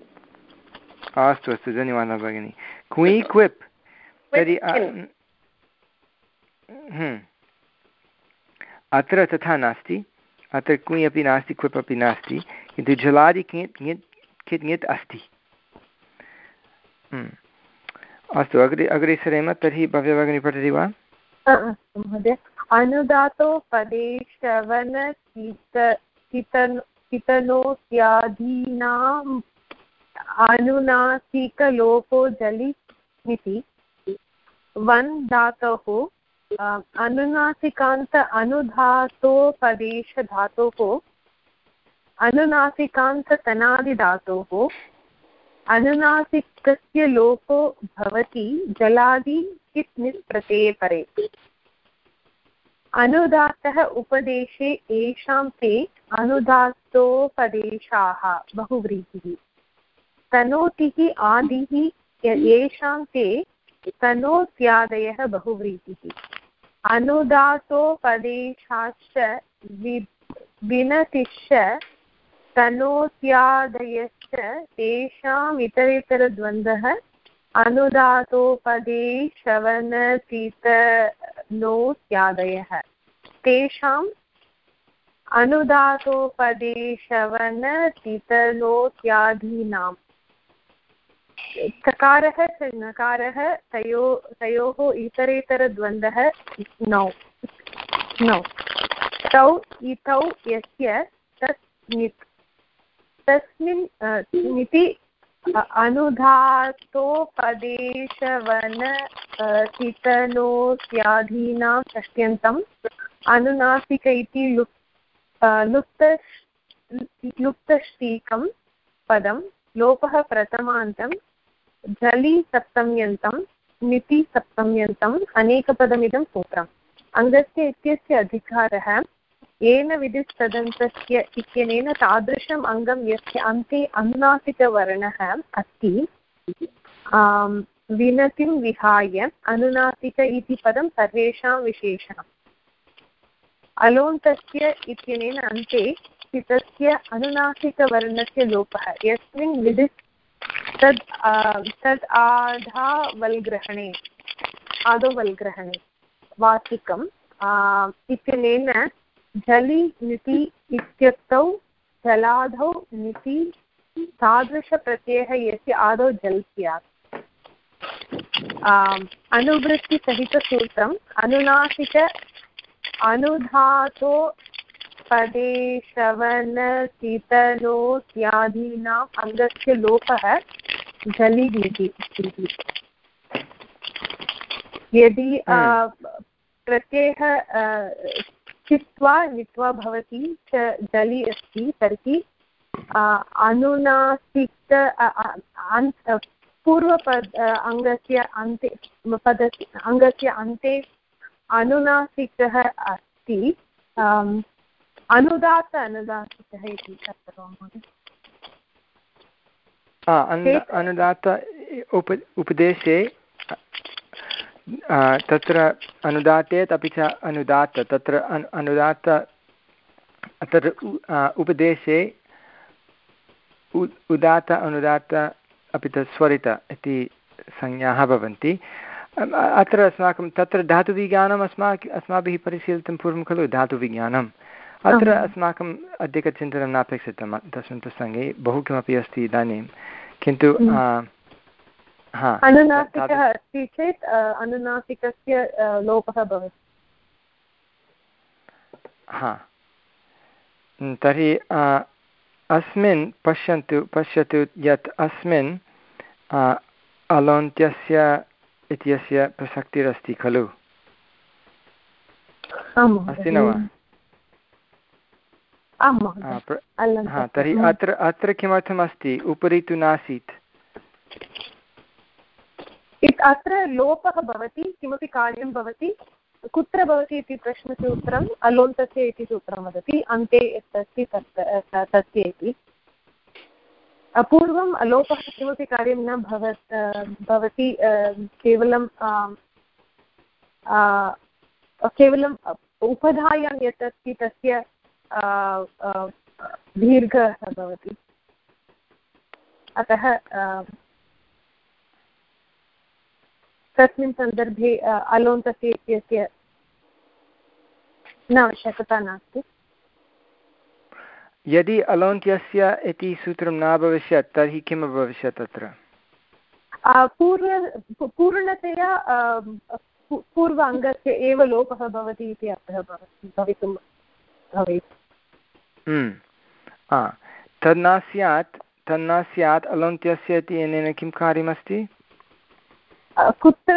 अस्तु अस्तु धन्यवादः भगिनि क्वि क्विप् तर्हि अत्र तथा नास्ति अत्र क्वि अपि नास्ति क्विप् अपि नास्ति किन्तु जलादि कियत् कियत् कियत् कियत् अस्ति अस्तु अग्रे अग्रे सरेम तर्हि भव्यभगिनी पठति वा महोदय अनुदातो पदे श्रवण कीर्तन पितनोत्यादीनाम् अनुनासिकलोपो जलि इति। वन् धातोः अनुनासिकान्त अनुधातोपदेशधातोः अनुनासिकान्ततनादिधातोः अनुनासिकस्य लोपो भवति जलादि कित् निष्प्रत्यये परे अनुदात्तः उपदेशे येषां ते अनुदात्तोपदेशाः बहुव्रीहिः तनोतिः आदिः येषां ते तनोत्यादयः बहुव्रीहिः अनुदातोपदेशाश्च विनतिश्च तनोत्यादयश्च तेषाम् इतरेतरद्वन्द्वः। अनुदातोपदेशवनतीतनोत्यादयः तेषाम् अनुदातोपदेशवनतितनोत्यादीनाम् चकारः च नकारः, तयो, तयोः इतरेतरद्वन्द्वः, नौ। नौ। तौ, इतौ यस्य तस् नित्। तस्मिन् इति अनुधातोपदेशवन चितनोत्यादीनां षष्ट्यन्तम् अनुनासिक इति लुप् लुप्त लुप्तष्टीकं पदं लोपः प्रथमान्तं जलि सप्तम्यन्तं, निति सप्तम्यन्तम् अनेकपदमिदं सूत्रम्। अङ्गस्य इत्यस्य अधिकारः, येन विधिस्तदन्तस्य इत्यनेन तादृशम् अङ्गं यस्य अन्ते अनुनासिकवर्णः अस्ति विनतिं विहाय अनुनासिक इति पदं सर्वेषां विशेषणम् अलोन्तस्य इत्यनेन अन्ते स्थितस्य अनुनासिकवर्णस्य लोपः। यस्मिन् विधि तद् तद् आधावल्ग्रहणे आदौ वल्ग्रहणे वाचिकम् इत्यनेन झलि निति इत्युक्तौ जलाधौ निति तादृशप्रत्ययः यस्य आदौ जल् स्यात्। अनुवृत्तिसहितसूत्रम् अनुनासिक अनुधातो पदेशवनसितनोत्यादीनाम् अङ्गस्य लोपः जलिदिति यदि प्रत्ययः चित्वा नीत्वा भवति च जलि अस्ति तर्हि अनुनासिक पूर्वपद अङ्गस्य अन्ते पदस्य अङ्गस्य अन्ते अनुनासिकः अस्ति अनुदात अनुदासिकः इति अनुदात उप उपदेशे तत्र अनुदातेत् अपि च अनुदात्त तत्र अनुदात्त तत्र उपदेशे उदात्त अनुदात्त अपि च स्वरित इति संज्ञाः भवन्ति। अत्र अस्माकं तत्र धातुविज्ञानम् अस्माकम् अस्माभिः परिशीलितं पूर्वं खलु धातुविज्ञानम्। अत्र अस्माकम् अधिकचिन्तनं नापेक्षितं तस्मिन् प्रसङ्गे बहु किमपि अस्ति इदानीं किन्तु अनुनासिकः अस्ति चेत् अनुनासिकस्य लोपः भवति। हा। तर्हि अस्मिन् पश्यन्तु पश्यतु यत् अस्मिन् अलोन्त्यस्य इत्यस्य प्रसक्तिरस्ति खलु? अस्ति न वा? तर्हि अत्र अत्र किमर्थमस्ति उपरि तु नासीत्। अत्र लोपः भवति किमपि कार्यं भवति कुत्र भवति इति प्रश्नस्य उत्तरम् अलोन्तस्य इति सूत्रं वदति अन्ते यत् अस्ति तत् तस्य इति। पूर्वं लोपः किमपि कार्यं न भवत् भवति केवलं केवलम् उपधायां यत् अस्ति तस्य दीर्घः भवति। अतः तस्मिन् सन्दर्भे अलोन्तस्य इत्यस्य न आवश्यकता नास्ति। यदि अलोन्त्यस्य इति सूत्रं न अभविष्यत् तर्हि किम् अभविष्यत् तत्र पूर्व पूर्णतया पूर्व अङ्गस्य एव लोपः भवति इति अर्थः भवति भवेत्। हम्म। तन्न स्यात् तन्न स्यात् अलोन्त्यस्य इति अनेन किं कार्यमस्ति? कुत्र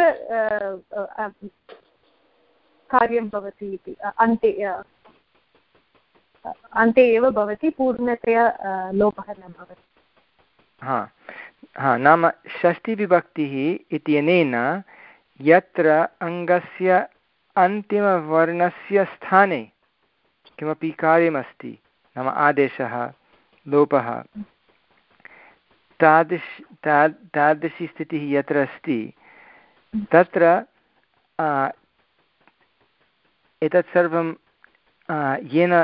कार्यं भवति इति अन्ते अन्ते एव भवति पूर्णतया लोपः न भवति। हा। हा नाम षष्टिविभक्तिः इत्यनेन यत्र अङ्गस्य अन्तिमवर्णस्य स्थाने किमपि कार्यमस्ति, नाम आदेशः, लोपः। तादृश ताद् तादृशी स्थितिः यत्र अस्ति, तत्र एतत् सर्वं येन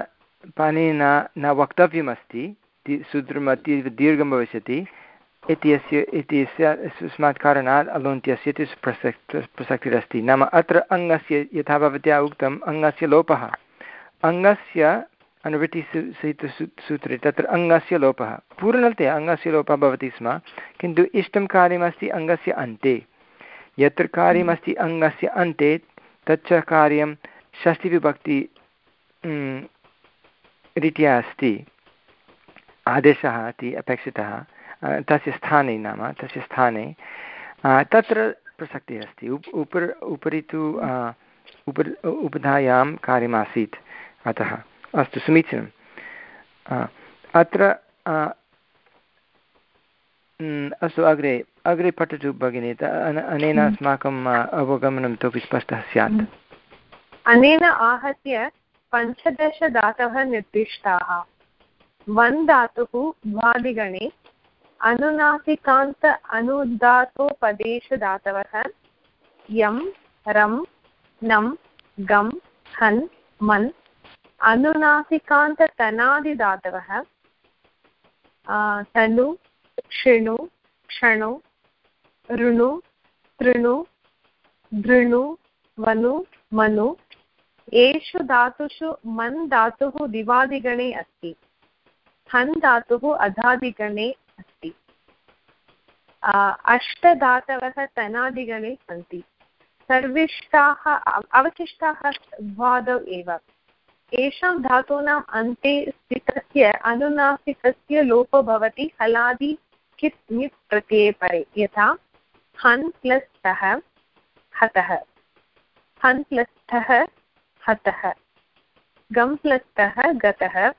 पाणिना न वक्तव्यमस्ति सूत्रम् अतीव दीर्घं भविष्यति इत्यस्य इत्यस्य अस्मात् कारणात् अलोन्त्यस्य इति प्रसक् प्रसक्तिरस्ति नाम अत्र अङ्गस्य यथा भवत्या उक्तम्, अङ्गस्य लोपः। अङ्गस्य अनुवृत्तिसूत्रे तत्र अङ्गस्य लोपः। पूर्णतया अङ्गस्य लोपः भवति स्म, किन्तु इष्टं कार्यमस्ति अङ्गस्य अन्ते। यत्र कार्यमस्ति अङ्गस्य अन्ते, तच्च कार्यं षष्टिविभक्ति रीत्या अस्ति। आदेशः इति अपेक्षितः तस्य स्थाने नाम, तस्य स्थाने। तत्र प्रसक्तिः अस्ति। उप, उपर्, उपरि तु उप, उपधायां कार्यमासीत्। अतः अस्तु समीचीनम्। अत्र अस्तु अग्रे अग्रे पठतु भगिनि अनेन हम्म। अस्माकम् अवगमनं इतोपि स्पष्टः स्यात्। अनेन आहत्य पञ्चदशधातवः निर्दिष्टाः। वन् धातुः द्वादिगणे अनुनासिकान्त अनुदातोपदेशधातवः यं रं नं गं हन् मन् अनुनासिकान्ततनादिधातवः तनु क्षिणु क्षणु, ऋणु, तृणु धृणु वनु, मनु एषु धातुषु मन् धातुः दिवादिगणे अस्ति। हन् धातुः अधादिगणे अस्ति। अष्टधातवः तनादिगणे सन्ति। सर्विष्टाः अवशिष्टाः द्वादौ एव। येषां धातूनाम् अन्ते स्थितस्य अनुनासिकस्य लोपो भवति, हलादि कित् नित् प्रत्यये परे। यथा, हन् प्लस् तः, हतः। हन् प्लस् ठः हतः। गम् प्लस् तः, गतः।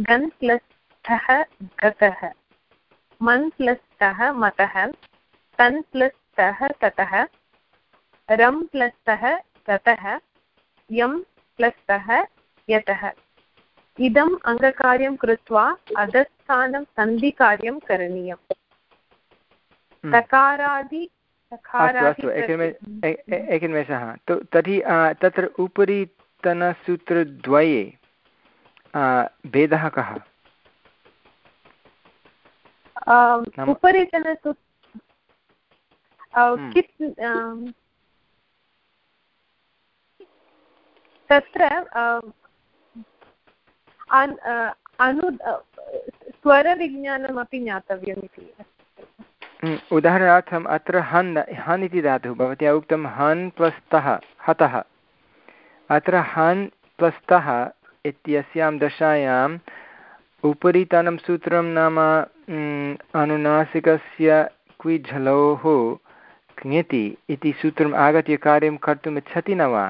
गन् प्लस् ठः गतः। मन् प्लस् तः, मतः। तन् प्लस् तः, ततः। रं प्लस् तः, ततः। यं प्लस् तः यतः। इदम् अङ्गकार्यं कृत्वा अधस्थानं सन्धिकार्यं करणीयम्। तकारादि अस्तु एकनिमेषः तर्हि तत्र उपरितनसूत्रद्वये भेदः कः? उपरितनसूत्र हम्म। तत्र अनु स्वरविज्ञानमपि ज्ञातव्यम् इति उदाहरणार्थम् अत्र हन् हन् इति धातुः भवत्या उक्तं हन् प्लस्तः हतः अत्र हन् प्लस्तः इत्यस्यां दशायाम् उपरितनं सूत्रं नाम अनुनासिकस्य क्विझलोः क्ङति इति सूत्रम् आगत्य कार्यं कर्तुम् इच्छति न वा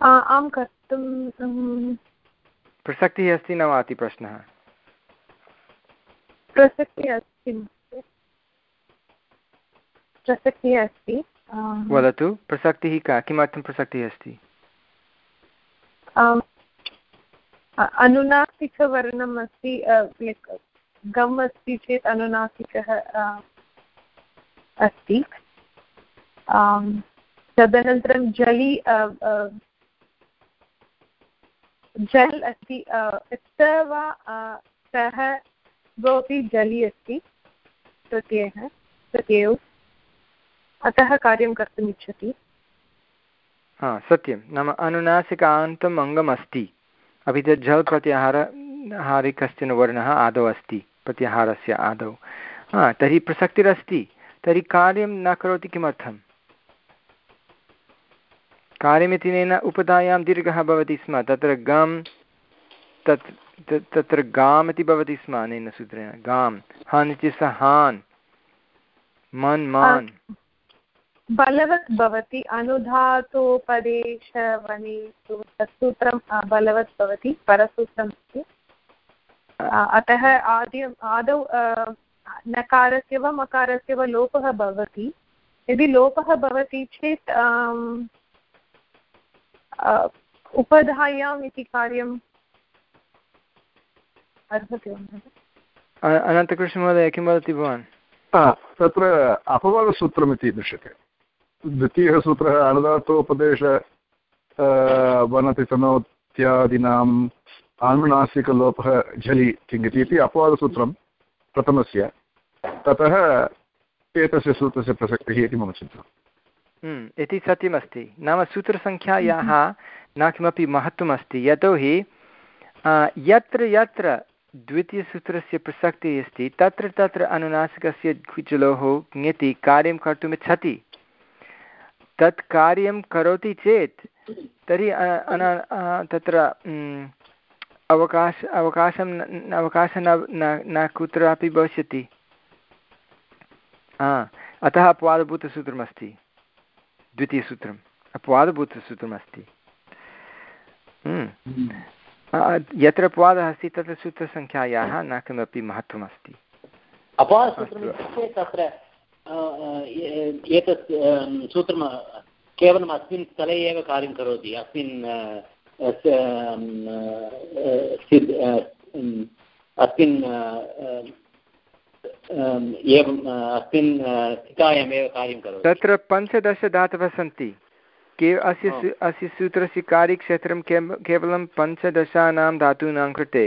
आं कर्तुं प्रसक्तिः अस्ति न वा इति प्रश्नः? प्रसक्तिः अस्ति प्रसक्तिः अस्ति वदतु प्रसक्तिः का किमर्थं प्रसक्तिः अस्ति? अनुनासिकवर्णम् अस्ति गम् अस्ति चेत् अनुनासिकः अस्ति। तदनन्तरं जलि जल् अस्ति स वा सः द्वौपि जलि अस्ति प्रत्ययः प्रत्ययौ अतः कार्यं कर्तुम् इच्छति। हा, सत्यं। नाम अनुनासिकान्तम् अङ्गम् अस्ति। अपि च झल् प्रत्याहार हारि कश्चन वर्णः, आदौ अस्ति, प्रत्याहारस्य आदौ। हा, तर्हि प्रसक्तिरस्ति। तर्हि कार्यं न करोति किमर्थम्? कार्यमितिनेन उपधायां दीर्घः भवति स्म तत्र गम् तत् तत्र गाम् इति भवति स्म अनेन सूत्रेण। गाम् हान् इत्यस्य हान्। मन् मान्। बलवत् भवति अनुधातोपदेशवनेषु तत् सूत्रं बलवत् भवति परसूत्रम् अस्ति। अतः आद्यम् आदौ नकारस्य वा मकारस्य वा लोपः भवति। यदि लोपः भवति चेत् उपधायाम् इति कार्यम् अर्हति अनन्तकृष्णमहोदय किं वदति भवान्? तत्र अपवादसूत्रमिति दृश्यते। द्वितीयः सूत्रः अनुदातोपदेश वनतितनोत्यादीनाम् आनुनासिकलोपः झलि किङ्गिति इति अपवादसूत्रं प्रथमस्य। ततः एतस्य सूत्रस्य प्रसक्तिः इति मम चिन्तनम्। इति सत्यमस्ति। नाम सूत्रसङ्ख्यायाः न किमपि महत्त्वमस्ति। यतोहि यत्र यत्र द्वितीयसूत्रस्य प्रसक्तिः अस्ति तत्र तत्र अनुनासिकस्य क्विचलोः ङति कार्यं कर्तुमिच्छति तत् कार्यं करोति चेत् तर्हि तत्र अवकाश अवकाशं अवकाशः न न कुत्रापि भविष्यति। अतः अपवादभूतसूत्रमस्ति। द्वितीयसूत्रम् अपवादभूतसूत्रमस्ति। यत्र अपवादः अस्ति तत्र सूत्रसङ्ख्यायाः न किमपि महत्त्वमस्ति अपवादसूत्रम् तत्र एतत् सूत्रं केवलम् अस्मिन् स्थले एव कार्यं करोति अस्मिन् अस्मिन् एवम् अस्मिन् स्थितायामेव कार्यं करोति। तत्र पञ्चदशधातवः सन्ति के अस्य अस्य सूत्रस्य कार्यक्षेत्रं केवलं पञ्चदशानां धातूनां कृते।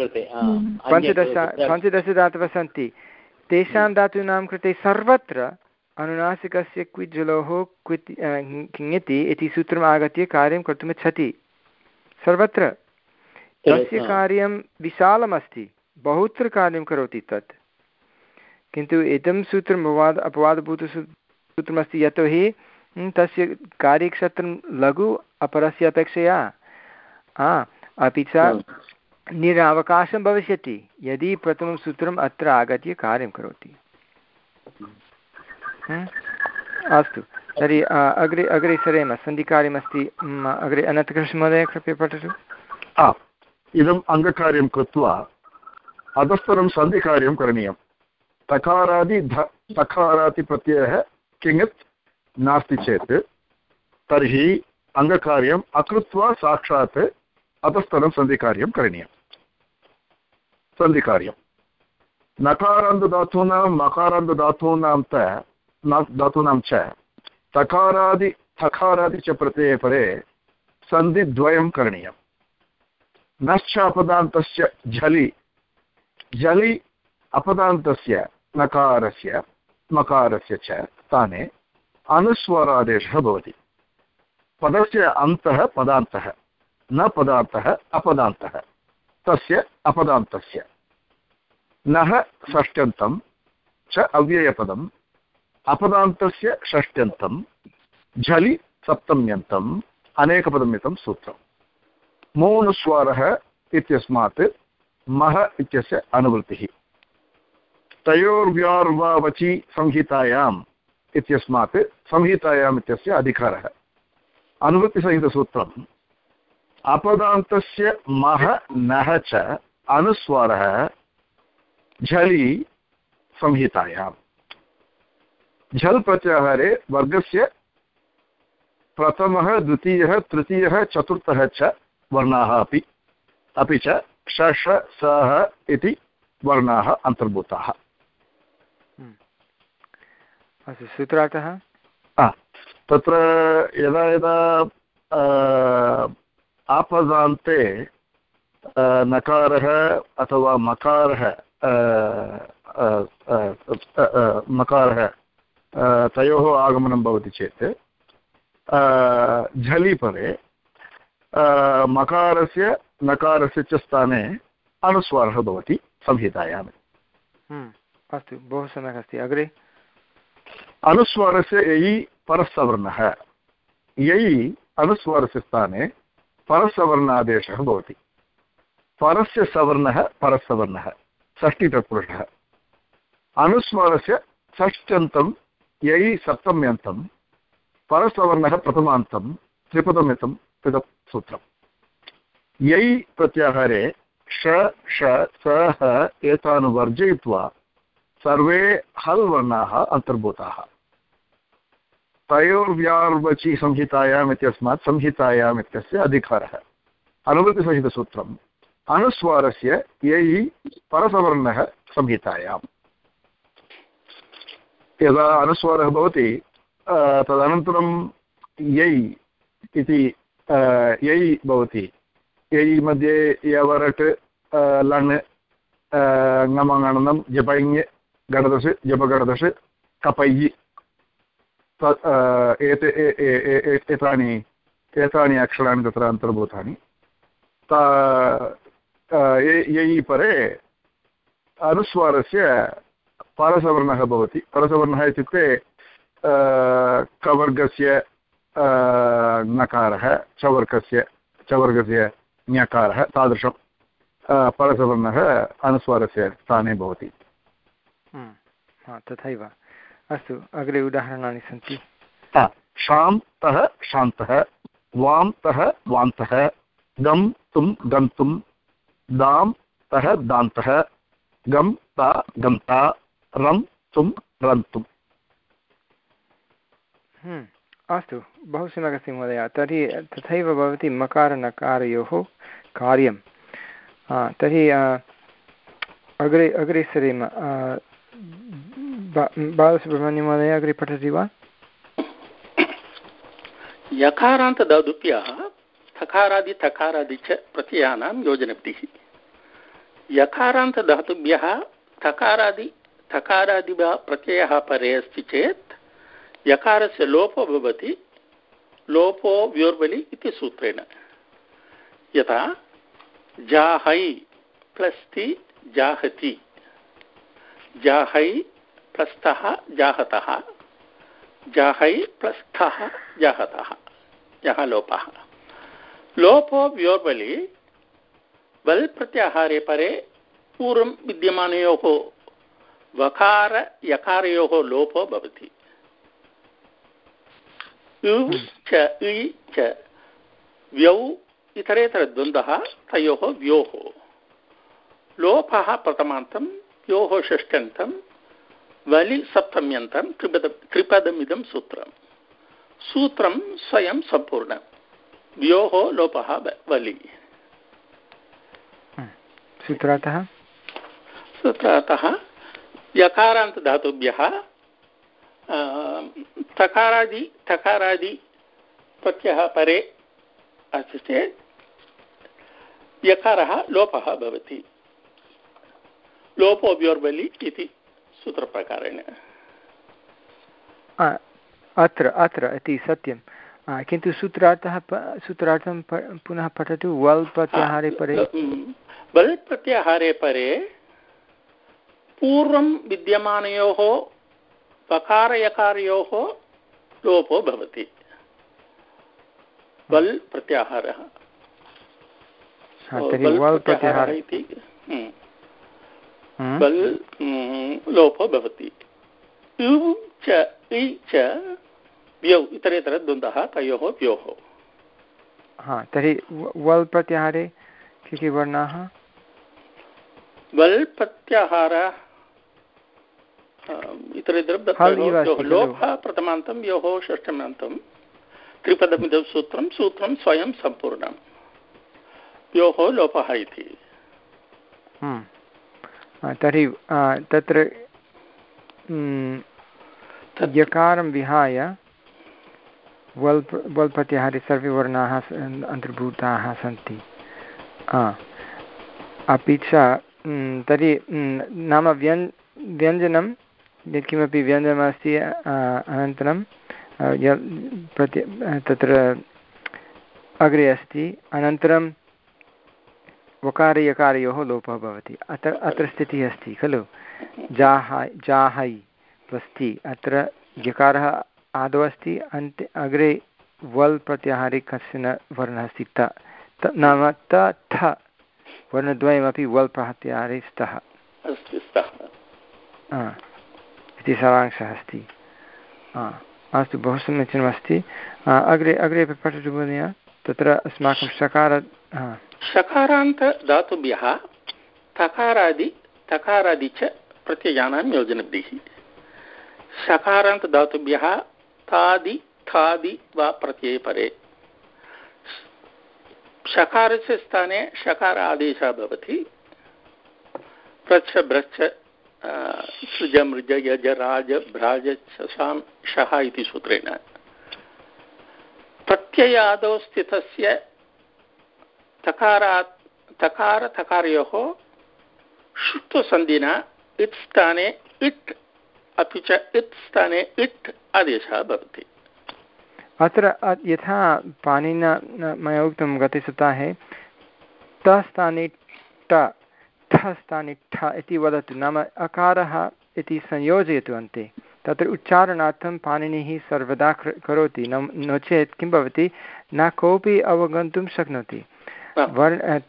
पञ्चदश पञ्चदशधातवः सन्ति तेषां धातूनां कृते सर्वत्र अनुनासिकस्य क्विज्जलोः क्वित् किङति इति सूत्रम् आगत्य कार्यं कर्तुमिच्छति सर्वत्र। तस्य कार्यं विशालमस्ति। बहुत्र कार्यं करोति तत्। किन्तु इदं सूत्रम् अपवाद अपवादभूतसूत्रमस्ति यतोहि तस्य कार्यक्षेत्रं लघु अपरस्य अपेक्षया। अपि च निरावकाशं भविष्यति यदि प्रथमं सूत्रम् अत्र आगत्य कार्यं करोति। अस्तु। तर्हि अग्रे अग्रे सरेम सन्धिकार्यमस्ति। अग्रे अनन्तकृष्णमहोदय कृपया पठतु। इदम् अङ्गकार्यं कृत्वा अधस्तरं सन्धिकार्यं करणीयं। तकारादि ध तकारादिप्रत्ययः किङत् नास्ति चेत्, तर्हि अङ्गकार्यम् अकृत्वा साक्षात् अतस्तरं सन्धिकार्यं करणीयं। सन्धिकार्यं नकारान्तधातूनां मकारान्तधातूनां त धातूनां च, तकारादि थकारादि च प्रत्यये परे सन्धिद्वयं करणीयं। नश्चापदान्तस्य झलि झलि अपदान्तस्य, नकारस्य, मकारस्य च स्थाने अनुस्वरादेशः भवति। पदस्य अन्तः पदान्तः, न पदार्थः, अपदान्तः। तस्य अपदान्तस्य। नः षष्ट्यन्तं, च अव्ययपदम् अपदान्तस्य षष्ट्यन्तं झलि सप्तम्यन्तम् अनेकपदमितं सूत्रम्। मूनुस्वरः इत्यस्मात् मह इत्यस्य अनुवृत्तिः। तयोर्व्यार्वावचि संहितायाम् इत्यस्मात् संहितायाम् इत्यस्य अधिकारः। अनुवृत्तिसहितसूत्रम्। अपदान्तस्य मह नः च अनुस्वारः झलि संहितायाम्। झल् प्रत्याहारे वर्गस्य प्रथमः, द्वितीयः, तृतीयः, चतुर्थः च वर्णाः अपि अपि च षष सः इति वर्णाः अन्तर्भूताः। अस्तु सूत्रार्थः? तत्र यदा यदा आपदान्ते नकारः अथवा मकारः मकारः तयोः आगमनं भवति चेत् झलिपरे मकारस्य नकारस्य च स्थाने अनुस्वारः भवति संहितायाम्। हम्म, अस्तु बहु सम्यक् अस्ति। अग्रे? अनुस्वारस्य ययि परसवर्णः। ययि अनुस्वारस्य स्थाने परसवर्णादेशः भवति। परस्य सवर्णः परसवर्णः षष्टितत्पुरुषः। अनुस्वारस्य षष्ट्यन्तं यै सप्तम्यन्तं परसवर्णः प्रथमान्तं त्रिपदमितं पृथक् सूत्रम्। यै प्रत्याहारे ष स, ह एतान् वर्जयित्वा सर्वे हल् वर्णाः अन्तर्भूताः। तयोर्व्यार्वचि संहितायाम् इत्यस्मात् संहितायाम् इत्यस्य अधिकारः। अनुवृत्तिसहितसूत्रम्। अनुस्वारस्य यै परसवर्णः संहितायाम्। यदा अनुस्वारः भवति तदनन्तरं यै इति यै भवति। यै मध्ये यवरट् लण् ङमगणनं जपञ् गणदश जपगणदश कपय् एते एतानि एतानि अक्षराणि तत्र अन्तर्भूतानि यै परे अनुस्वारस्य परसवर्णः भवति परसवर्णः इत्युक्ते कवर्गस्य नकारः चवर्गस्य चवर्गस्य ञकारः तादृशं परसवर्णः अनुस्वारस्य स्थाने भवति। हम्म, तथैव। अस्तु अग्रे उदाहरणानि सन्ति। शान्तः शान्तः वां तः वान्तः गं तुं गन्तुं दां तः दान्तः गं ता गन्ता रं तुं रन्तुम् अस्तु, बहु सम्यक् अस्ति महोदय। तर्हि, तथैव भवति मकारनकारयोः कार्यं। तर्हि अग्रे अग्रे सरेम बालसुब्रह्मण्यमहोदय अग्रे पठति वा? यकारान्तदादुभ्यः थकारादि थकारादि च प्रत्ययानां योजनविधिः। यकारान्तधातुभ्यः थकारादि थकारादिभ्यः प्रत्ययः परे अस्ति चेत् यकारस्य लोपो भवति, लोपो व्योर्बलि इति सूत्रेण। यथा, जाहै प्लस्ति जाहति। जाहै प्लस्थः जाहतः। जाहै प्लस्थः जाहतः। यः लोपः। लोपो व्योर्बलि बल् प्रत्याहारे परे पूर्वं विद्यमानयोः वकार यकारयोः लोपो भवति। च इ च व्यौ इतरेतरद्वन्द्वः तयोः व्योः। लोपः प्रथमान्तं योः षष्ठ्यन्तं वलि सप्तम्यन्तं त्रिपद त्रिपदमिदं सूत्रं सूत्रं स्वयं सम्पूर्णं। व्योः लोपः वलि। सूत्रातः? सूत्रातः यकारान्तधातुभ्यः तकारादि तकारादि प्रत्ययः परे अस्ति चेत् यकारः लोपः भवति। लोपो व्योर्बलि इति सूत्रप्रकारेण। अत्र अत्र इति सत्यं। किन्तु सूत्रार्थः सूत्रार्थं पुनः पठतु। वल् प्रत्याहारे परे। वल् प्रत्याहारे परे पूर्वं विद्यमानयोः पकारयकारयोः लोपो भवति। वल् प्रत्याहारः इति हम्म। हम्म। हम्म, लोपो भवति। उ च इ च व्यौ इतरेतरद्वन्द्वः तयोः व्योः। हा तर्हि वल् प्रत्याहारे के के वर्णाः? वल् प्रत्याहारः इतरेतर लोभः प्रथमान्तं योः षष्ठमान्तं त्रिपदमिदं सूत्रं सूत्रं स्वयं सम्पूर्णं योः लोपः इति। हम्म। तर्हि तत्र यकारं विहाय वल् वल् प्रत्याहारे सर्वे वर्णाः अन्तर्भूताः सन्ति। अपि च तर्हि नाम व्यन् व्यञ्जनं यत्किमपि व्यञ्जनमस्ति अनन्तरं प्रति तत्र अग्रे अस्ति अनन्तरं वकारयकारयोः लोपः भवति। अत्र अत्र स्थितिः अस्ति खलु? जाहाय् जाहै स्वस्ति अत्र यकारः आदौ अस्ति अन्ते अग्रे वल् प्रत्याहारे कश्चन वर्णः अस्ति त नाम त थ वर्णद्वयमपि वल् प्रहत्यारे स्तः। इति सारांशः अस्ति अस्तु बहु समीचीनमस्ति अग्रे अग्रे अपि पठतु महोदय तत्र अस्माकं शकार शकारान्तधातुभ्यः तकारादि तकारादि च प्रत्ययानां योजनभिः। शकारान्तधातुभ्यः तादि, थादि वा प्रत्यये शकारस्य स्थाने शकार आदेशः भवति। प्रच्छ भ्रच्छ सृज मृज यज राज भ्राज शशां शः इति सूत्रेण। प्रत्ययादौ स्थितस्य तकारात् तकार तकारयोः शुत्वसन्धिना इत् स्थाने इट् अपि च इत् स्थाने इट् आदेशः भवति। अत्र यथा पाणिना मया उक्तं गते सप्ताहे तस्थाने ट ठस्थाने ठ इति वदतु। नाम अकारः इति संयोजयतु अन्ते तत्र उच्चारणार्थं पाणिनिः सर्वदा करोति। न नो चेत् किं भवति? न कोऽपि अवगन्तुं शक्नोति। वर्ण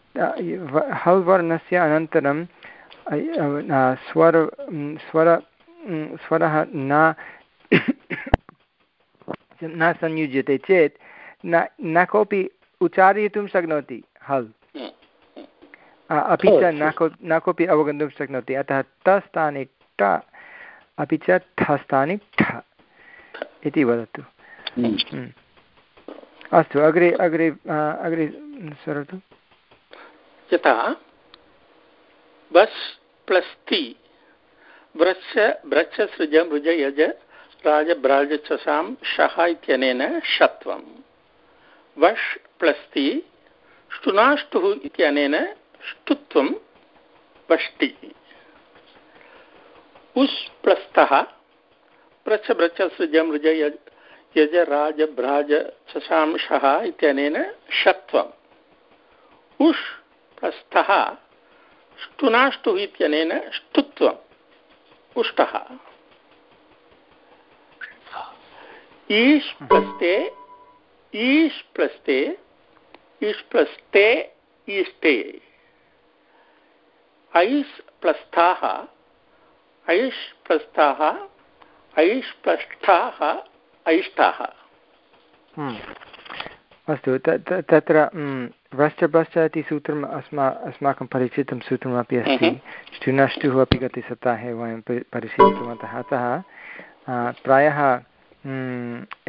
हल् वर्णस्य अनन्तरं स्वर स्वर स्वरः न न संयुज्यते चेत् न न कोऽपि उच्चारयितुं शक्नोति हल्। अपि च न को न कोऽपि अवगन्तुं शक्नोति। अतः तस्थाने ट अपि च ठस्थाने ठ इति वदतु। हम्म। हम्म। अस्तु अग्रे अग्रे अग्रे सरतु। यथा बस् प्लस् ति व्रच्छ भ्रच्छ सृज मृज यज राज भ्राज चसां शः इत्यनेन षत्वं वश् प्लस् ति ष्टुनाष्टुः इत्यनेन ष्टुत्वं वष्टि उस् प्लस्तः प्रच्छ भ्रच्छ सृज मृज यज राज भ्राज शशांशः इत्यनेन षत्वम् उष् प्रस्थः ष्टुनाष्टुः इत्यनेन ष्टुत्वम् उष्टः। ईश् प्लस्ते ईश् प्लस्ते ईश् प्लस्ते ईष्टे। ऐस् प्लस्थाः ऐष् प्रस्थाः ऐष् प्लष्ठाः ऐष्ठाः हम्म। अस्तु तत्र व्रश्च भश्च इति सूत्रम् अस्मा अस्माकं परिचितं सूत्रमपि अस्ति। ष्टुनष्टुः अपि गते सप्ताहे वयं परिशीलितवन्तः। अतः प्रायः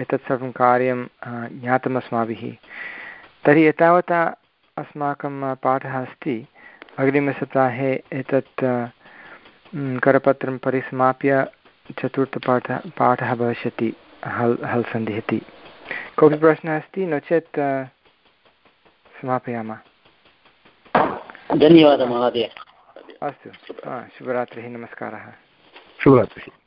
एतत् सर्वं कार्यं ज्ञातम् अस्माभिः तर्हि एतावता अस्माकं पाठः अस्ति। अग्रिमसप्ताहे एतत् करपत्रं परिसमाप्य चतुर्थपाठः पाठः भविष्यति हल् हल् सन्धिः इति कोऽपि प्रश्नः अस्ति नो चेत् समापयामः। धन्यवादः महोदय। अस्तु शुभरात्रिः नमस्कारः। शुभरात्रिः।